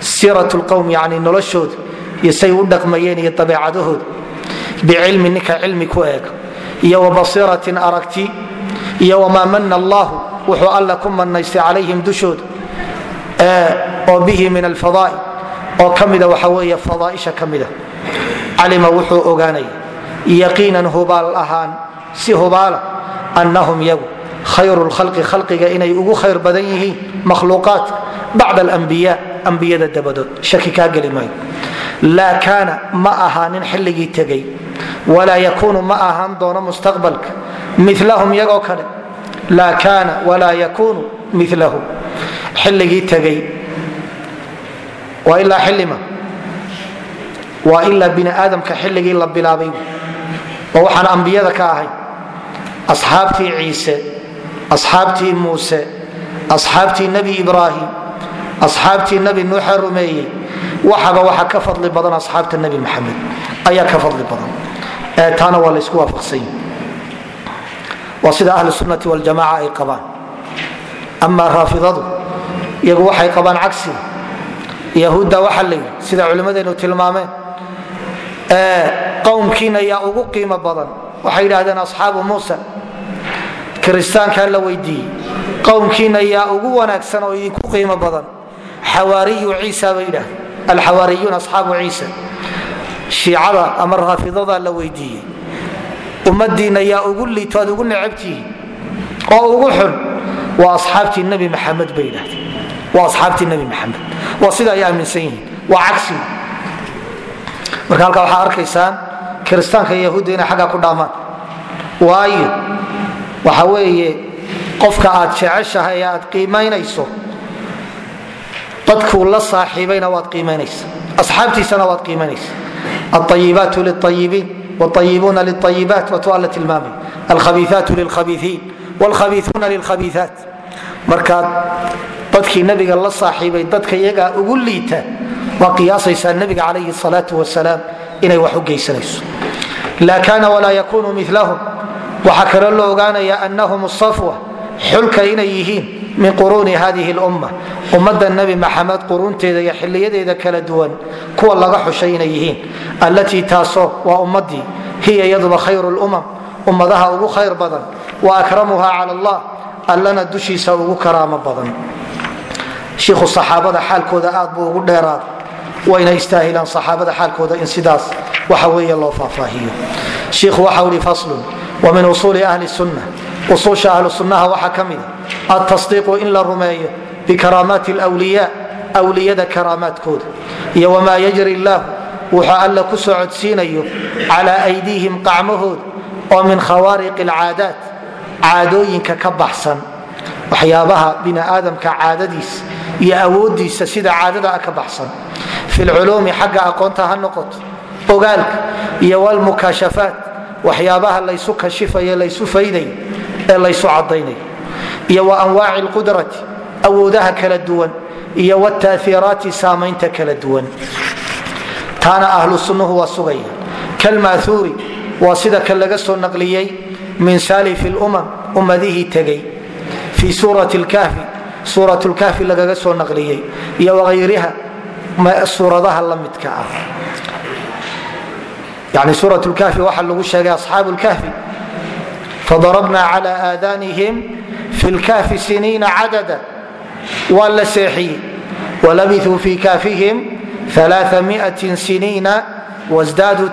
siirat lqowm yani noloshooda iyo say u dhaqmayeen iyo dabeecadahooda bicilmi ninka cilmi ku eega iyo wabasiratin aragti iyo wamaa mana allahu wuxuu alla ku manaystay calayhim dushooda oo bihi min alfadaa'il oo ka waxa weeye fadaaisha ka calima wuxuu ogaanaya yaqiinan hubaal ahaan si hubaala annahum yagu khayru lkhalqi khalqiga inay ugu khayr badan yihiin makhluuqaadka bacda alambiya ambiyada dabadood. Shaki kaa geli maayo. Laa kaana ma ahaanin xilligii tegay. Walaa yakuunu ma ahaan doono mustaqbalka. Milahum iyagoo kale. Laa kaana walaa yakuunu milahum xilligii tegay waa ilaa xillima waa ilaa bini aadamka xilligii la bilaabay. Oo waxaan ambiyada ka ahay. Asxaabtii ciise asxaabtii muuse asxaabtii nebi ibraahim asxaabtii nebi nuuxa rumeeyey. Waxaba waxa ka fadli badan asxaabta nebi maxamed. Ayaa ka fadli badan. Taana waa laysku waafaqsany waa sida ahlu sunnati waljamaca ay qabaan. Amaa raafidadu iyagu waxay qabaan cagsiga yahuudda waxa la yidhi sida culimmadeenu tilmaameen qowmkiina yaa ugu qiimo badan. Waxay yidhahdeen asxaabu muusa kiristaankaa la weydiiyey. Qowmkiina yaa ugu wanaagsan oo idinku qiimo badan. Xawaariyu ciisa bay yidhahdeen alxawaariyuun asxaabu ciisa. Shiicada ama raafidada la weydiiyey. Ummadiinna yaa ugu liito ugu necabtihiin oo ugu xun. Waa asxaabtii nebi maxamed bay yidhahdeen waa asxaabtii nebi maxamed. Waa sida ay aaminsan yihiin. Waa cagsi. Marka halkaa waxaa arkaysaan kiristaanka yahuudda inay xaggaa ku dhaamaan. Waayo waxa weeye qofka aad jeceshahay ee aad qiimaynayso dadkuu la saaxiibayna waad qiimaynaysa asxaabtiisana waad qiimaynaysa aayibaatu liayibiin wاayibuuna liayibaat watu alla tilmaamay alkhabiiaatu lilkhabiiiin wlkhabiiuuna lilkhabiiaat markaad dadkii nabiga la saaxiibay dadka iyagaa ugu liita waa qiyaasaysaa nabiga calayhi salaau wasalaam inay wax u geysanayso. Laa kaana walaa yakunu milahum waxaa kaloo la ogaanaya anahum safwa xulka inay yihiin min quruuni hadihi lumma ummadda nebi maxamed quruunteeda iyo xiliyadeeda kala duwan kuwa laga xushay inay yihiin. Allatii taasoo waa ummadii hiya yaduba khayru lumam ummadaha ugu khayr badan wa akramuha cala allah allana dushiisa ugu karaamo badan shiikhu saxaabada xaalkooda aad buu ugu dheeraada wayna istaahilaan saxaabada xaalkooda in sidaas waxa weeye loo faahfaahiyo. Shiikhu waxau ihi faslun wa usuuli ahli sunna usuusha ahlu sunnaha waxaa ka mida altasdiiqu in la rumeeyo bikaraamaati lwliya wliyada karaamaadkooda iyo wamaa yajri illaahu wuxuu alla ku soo codsiinayo calaa aydiihim qacmahooda oo min khawaariqi alcaadaat caadooyinka ka baxsan waxyaabaha bini aadamka caadadiisa iyo awoodiisa sida caadada ka baxsan. Fi lculuumi xagga aqoonta ha noqoto. Ogaalka iyo wlmukaashafaat waxyaabaha laysu kashifayo laysu fayday ee laysu cadaynayo iyo wa anwaaci lqudrati awoodaha kala duwan iyo wtaaiiraati saamaynta kala duwan. Taana ahlu waa sugaya. Kalmaauuri waa sida ka laga soo naqliyey min saalifi lumam ummadihii tegey fii suurati lkahfi suurat lkahfi lagaga soo naqliyey iyo wayriha suuradaha la midka ah yani suurat lkahfi waxaa lagu sheegay asxaabu lkahfi fadarabna cala aadanihim fi lkahfi siniina cadada waa la seexiyey walabithuu fi kaafihim siniina wasdaaduu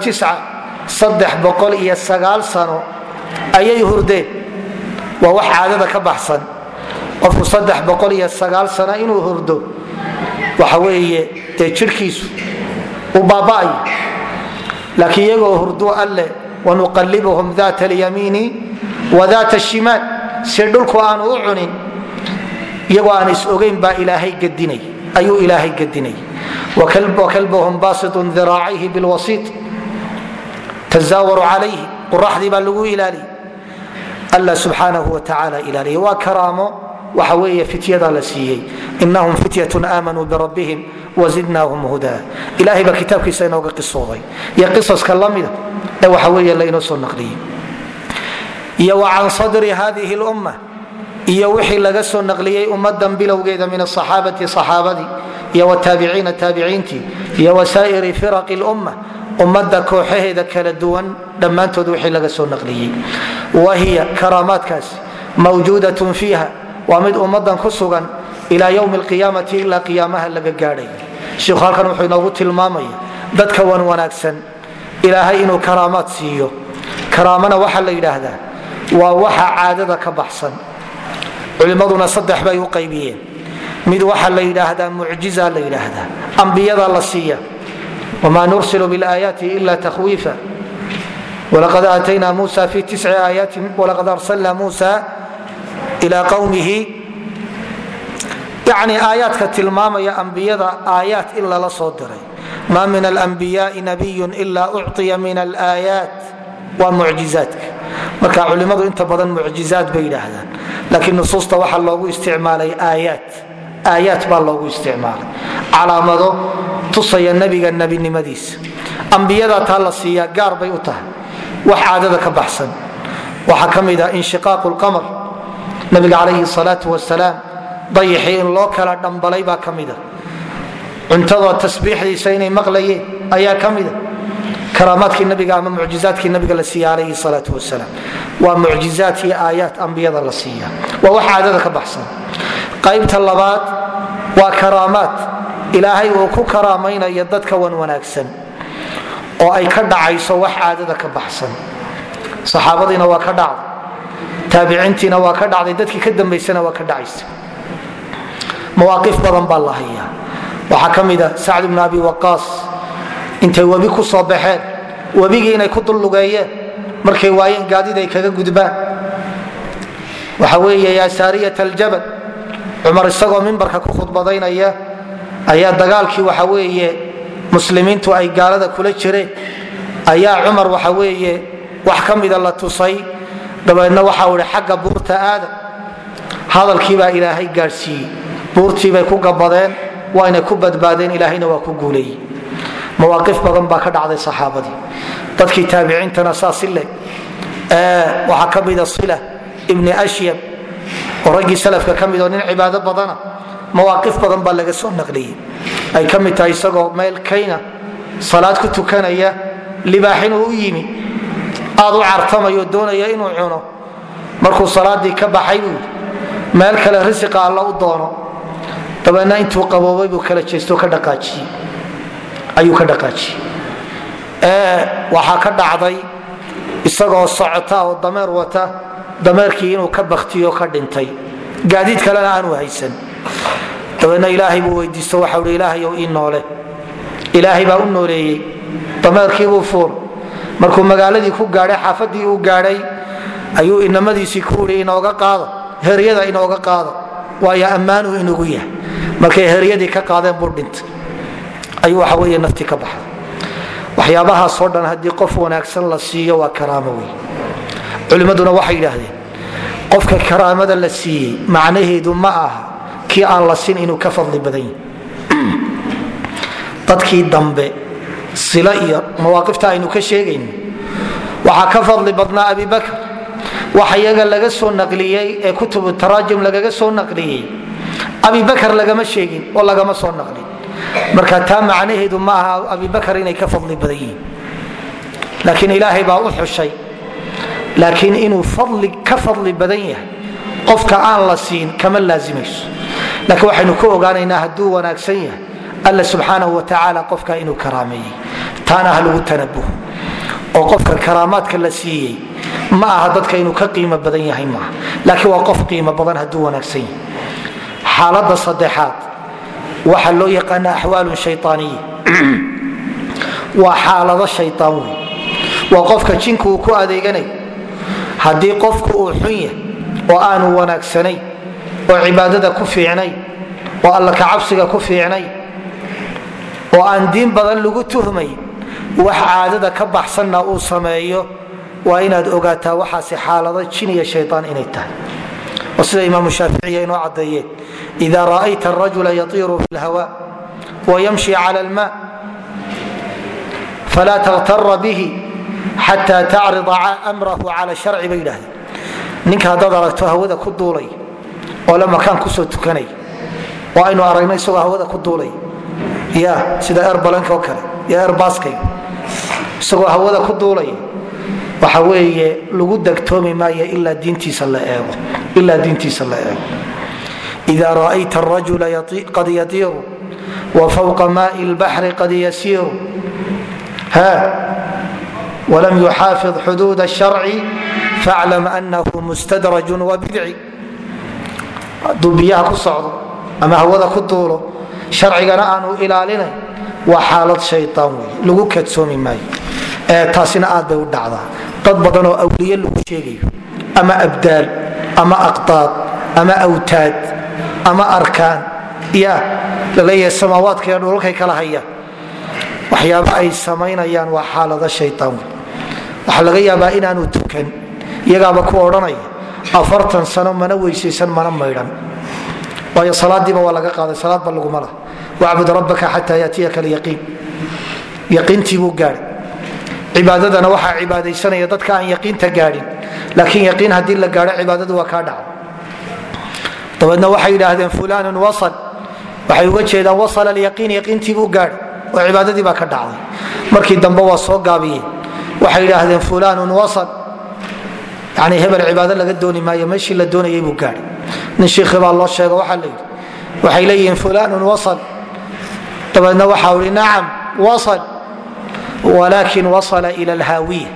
iyo sagaal sano ayay hurdeen waa wax caadada ka baxsan qofku saddex boqol iyo sagaal sano inuu hurdo waxa weeye dee jirhkiisu uu baaba'ayo laakiin iyagoo hurdu alle wanuqallibuhum daata alyamiini wa daata shimaal. Si dhulku aanu u cunin iyagoo aan is ogayn baa ilaahay gadinay ayuu ilaahay gadinay. Wakalbuhum baasitun diraacihi bilwasiit tazaawaru calayhi quraxdii baa lagu ilaaliyey alla subxaanahu watacaala ilaaliya waa karaamo waxa weeye fityada la siiyey. Inahum fityatun aamanuu birabbihim wazidnaahum hudaa. Ilahay baa kitaabkiisa inooga qisooday. Iyo qisaska lamida ee waxa weeye lainoo soo naqliyey. Iyo wa can sadri hadihi lumma. Iyo wixii laga soo naqliyey ummadan bilowgeeda min asaxaabati saxaabadii. Iyo wtaabiciina taabiciintii iyo wasaa'iri firaqi lumma. Ummada kooxaheeda kala duwan dhammaantood wixii laga soo naqliyey. Wahiya karaamaadkaas mawjuudatun fiiha waa mid ummadan ku sugan ilaa ywmi alqiyaamati ilaa qiyaamaha laga gaadhay shiikhu halkan wuxuu inoogu tilmaamaya dadka wan wanaagsan ilaahay inuu karaamaad siiyo. Karaamana waxaa la yidhaahdaa waa waxa caadada ka baxsan. Culimmaduna saddex bay u qaybiyeen. Mid waxaa la yidhaahdaa mucjiza la yidhaahdaa ambiyada la siiya. Wma nursil biاlaayaati ila tahwiifa walaqad aatayna musa fi tic aayaati walaqad arsalna musa ila qwmihi yani aayaadka tilmaamaya ambiyada aayaat in lala soo diray. Ma min alanbiyaai nabiyu ila ucطiya min alaayaat waa mucjizaadka marka culimmadu inta badan mucjizaad bay yidhaahdaan laakiin nusuusta waxaa loogu isticmaalay aayaat. Aayaat baa loogu isticmaalay. Calaamado tusaya nebiga nebinimadiisa ambiyada taa la siiyaa gaar bay u tahay. Wax caadada ka baxsan. Waxaa ka mid ah inshiqaaqu lqamar nabiga calayhi salaau wasalaam dayixii in loo kala dhambalay baa ka mida cuntadoo tasbiixdiisa inay maqlayeen ayaa ka mida karaamaadkii nabiga ama mucjizaadkii nabiga la siiya calayhi salaau wasalaam waa mucjizaad iyo aayaat ambiyada la siiya. Waa wax caadada ka baxsan. Qaybta labaad waa karaamaad. Ilaahay uu ku karaamaynayo dadka wan wanaagsan oo ay ka dhacayso wax caadada ka baxsan. Saxaabadiina waa ka dhacday taabiciintiina waa ka dhacday dadkii ka dambaysana waa ka dhacaysa. Mawaaqif badan baa la hayaa. Waxaa ka mid a sacd bnu abi waqaas. Intay webi ku soo baxeen webigii inay ku dullugeeyeen markay waayeen gaadid ay kaga gudbaan. Waxa weeye yaa aljabal cumar isagoo mimbarka ku khudbadaynaya ayaa dagaalkii waxa weeye muslimiintu ay gaalada kula jireen. Ayaa cumar waxa weeye wax ka mida la tusay dabeedna waxau ihi xagga buurta aadam hadalkiibaa ilaahay gaadhsiiyey. Buurtiibay ku gabadeen waayna ku badbaadeen ilaahayna waa ku guuleeyey mawaaqif badan baa ka dhacday saxaabadii. Dadkii taabiciintana saasi leh. Waxaa ka mida sila ibni ashyab oo raggii salafka ka mid oo nin cibaado badana mawaaqif badan baa laga soo naqliyey. Ay ka mid tahay isagoo meel kayna salaad ku tukanaya libaax inuu u yimi aad u cartamayo doonaya inuu cuno. Markuu salaadii ka baxay buu meel kale risiqa alla u doono. Dabeedna intuu qaboobay buu kala jeesto ayuu ka dhaqaajiyey. Waxaa ka dhacday isagoo socota oo dameer wata dameerkii inuu ka baktiyo ka dhintay. Gaadiid kalena aanu haysan. Dabeedna ilaahay buu weydiisto waxau hi ilaahayow ii noole. Ilaahay baa u nooleeyey. Dameerkiibuu fuur markuu magaaladii ku gaadhay xaafadii uu gaadhay ayuu inamadiisii ku ii inooga qaado. Heryada inooga qaado. Waayo ammaanuu inugu yahay. Markay heryadii ka qaadeen buu dhintay ayuu waxa wey naftii ka baxday. Waxyaabahaasoo dhan haddii qof wanaagsan la siiyo waa karaamo wey culimmaduna waxay yidhaahdeen qofka karaamada la siiyey macnaheedu ma aha kii aan la sin inuu ka fadli badan yahi dadkii dambe sila iyo mawaaqifta aynu ka sheegayno. Waxaa ka fadli badnaa abi bakr. Waxa iyaga laga soo naqliyey ee kutubu taraajum lagaga soo naqliyey. Abibakar lagama sheegin oo lagama soo naqlin. Marka taa macnaheedu ma aha abibakar inay ka fadli badan yihiin laakiin ilaahay baa u xushay. Laakiin inuu fadli ka fadli badan yahay qofka aan la siin kama laazimayso laakiin waxaynu ku ogaanaynaa hadduu wanaagsan yahay alla subxaanahu watacaala qofka inuu karaameeyey. Taana ha lagu tanabuho oo qofka karaamaadka la siiyey ma aha dadka inuu ka qiimo badan yahay maaha laakiin waa qof qiimo badan hadduu wanaagsan yahay. Xaalada saddexaad waxaa loo yaqaana axwaalun shayaaniya waa xaalado shayaan wey waa qofka jinku uu ku adeeganay. Haddii qofku uu xun yahay oo aanu wanaagsanayn oo cibaadada ku fiicnay oo alla kacabsiga ku fiicnay oo aan diin badan lagu tuhmay wax caadada ka baxsanna uu sameeyo waa inaad ogaataa waxaasi xaalado jin iyo shayaan inay tahay. Oo sida imaamu shaaficiya inoo caddeeyeen ida ra'ayta arajula yatiiru fi lhawa wayamshi cala alma falaa takhtara bihi xata tacrida amrahu cala sharci bay yidhahdeen ninka haddaad aragto hawada ku duulay oo le makaan ku soo tukanay oo aynu aragno isagoo hawada ku duulay ya sida erbalank oo kale. Iyo erbaskay isagoo hawada ku duulaya. Waxa weeye lagu degtoomi maayo ilaa diintiisa la eego. Ida ra'ayta arajula qad yatiiru wa fawqa maai lbaxri qad yasiiru. Ha! Wlam yuxaafid xuduud sharci faclam anahu mustadrajun wabidci hadduu biyaha ku socdo ama hawada ku duulo sharcigana aanu ilaalinayn waa xaalad shayaan wey lagu kadsoomi maayo. Taasina aad bay u dhacdaa. Dad badan oo awliye lagu sheegayo ama abdaal ama aqdaad ama awtaad ama arkaan ya la leeyahay samaawaadka iyo dhulalkay kala hayaan. Waxyaaba ay samaynayaan waa xaalado shayaan wey waxaa laga yaabaa inaanu tukan iyagaaba ku odhanaya afartan sano mana weysaysan mana maydhan waayo salaadiiba waa laga qaaday. Salaadba laguma lah wacbud rabbaka xataa yaatiyaka alyaqiin yaqiintiibuu gaadhay. Cibaadadana waxaa cibaadaysanaya dadka aan yaqiinta gaadhin. Laakiin yaqiin haddii la gaadho cibaadadu waa kaa dhaca dabeedna waxay yidhaahdeen fulanun wasal. Waxay uga jeedaan wasal alyaqiin yaqiintiibuu gaadhay. Oo cibaadadii baa ka dhacday. Markii dambe waa soo gaabiyeen. Waxay idhaahdeen fulanun wasal. Yani hebel cibaado laga dooni maayo meeshii la doonayay buu gaadhay nin shiikhi baa loo sheego waxaa la yidhi waxay leeyihiin fulanun wasal. Dabeedna waxa ui nacam wasal. Walaakin wasala ila alhaawiya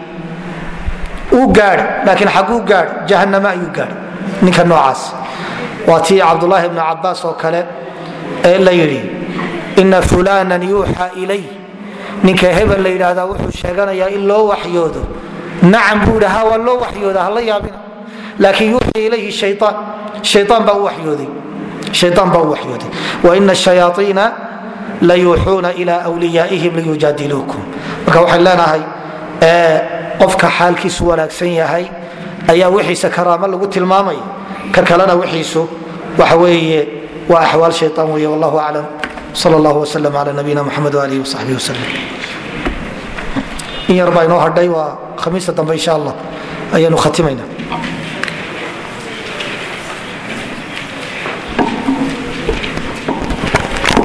uu gaadhay laakiin xaguu gaadhay jahanama ayuu gaadhay ninka noocaas. Waa tii cabdulaahi bnu cabaas oo kale ee la yidhi ina fulanan yuuxa ilay. Ninka hebel la yidhaahdaa wuxuu sheeganayaa in loo waxyoodo. Nacam buu yidhi ha waa loo waxyooda hala yaabina laakiin yuuxii ilayhi shayaan shayaan baa u waxyooday. Waina shayaaiina la yuuxuuna ila wliyaa'ihim liyujaadiluukum. Marka waxaan leenahay qofka xaalkiisu wanaagsan yahay ayaa wixiisa karaamo lagu tilmaamaya ka kalena wixiisu waxa weeye waa axwaal shayaan weeye wallahu aclam sal allah wslm cala nabiyina mxamed alihi wsaxbihi wslm in yar baa inoo hadhay waa khamiista dambe insha allah. Ayaanu khatimayna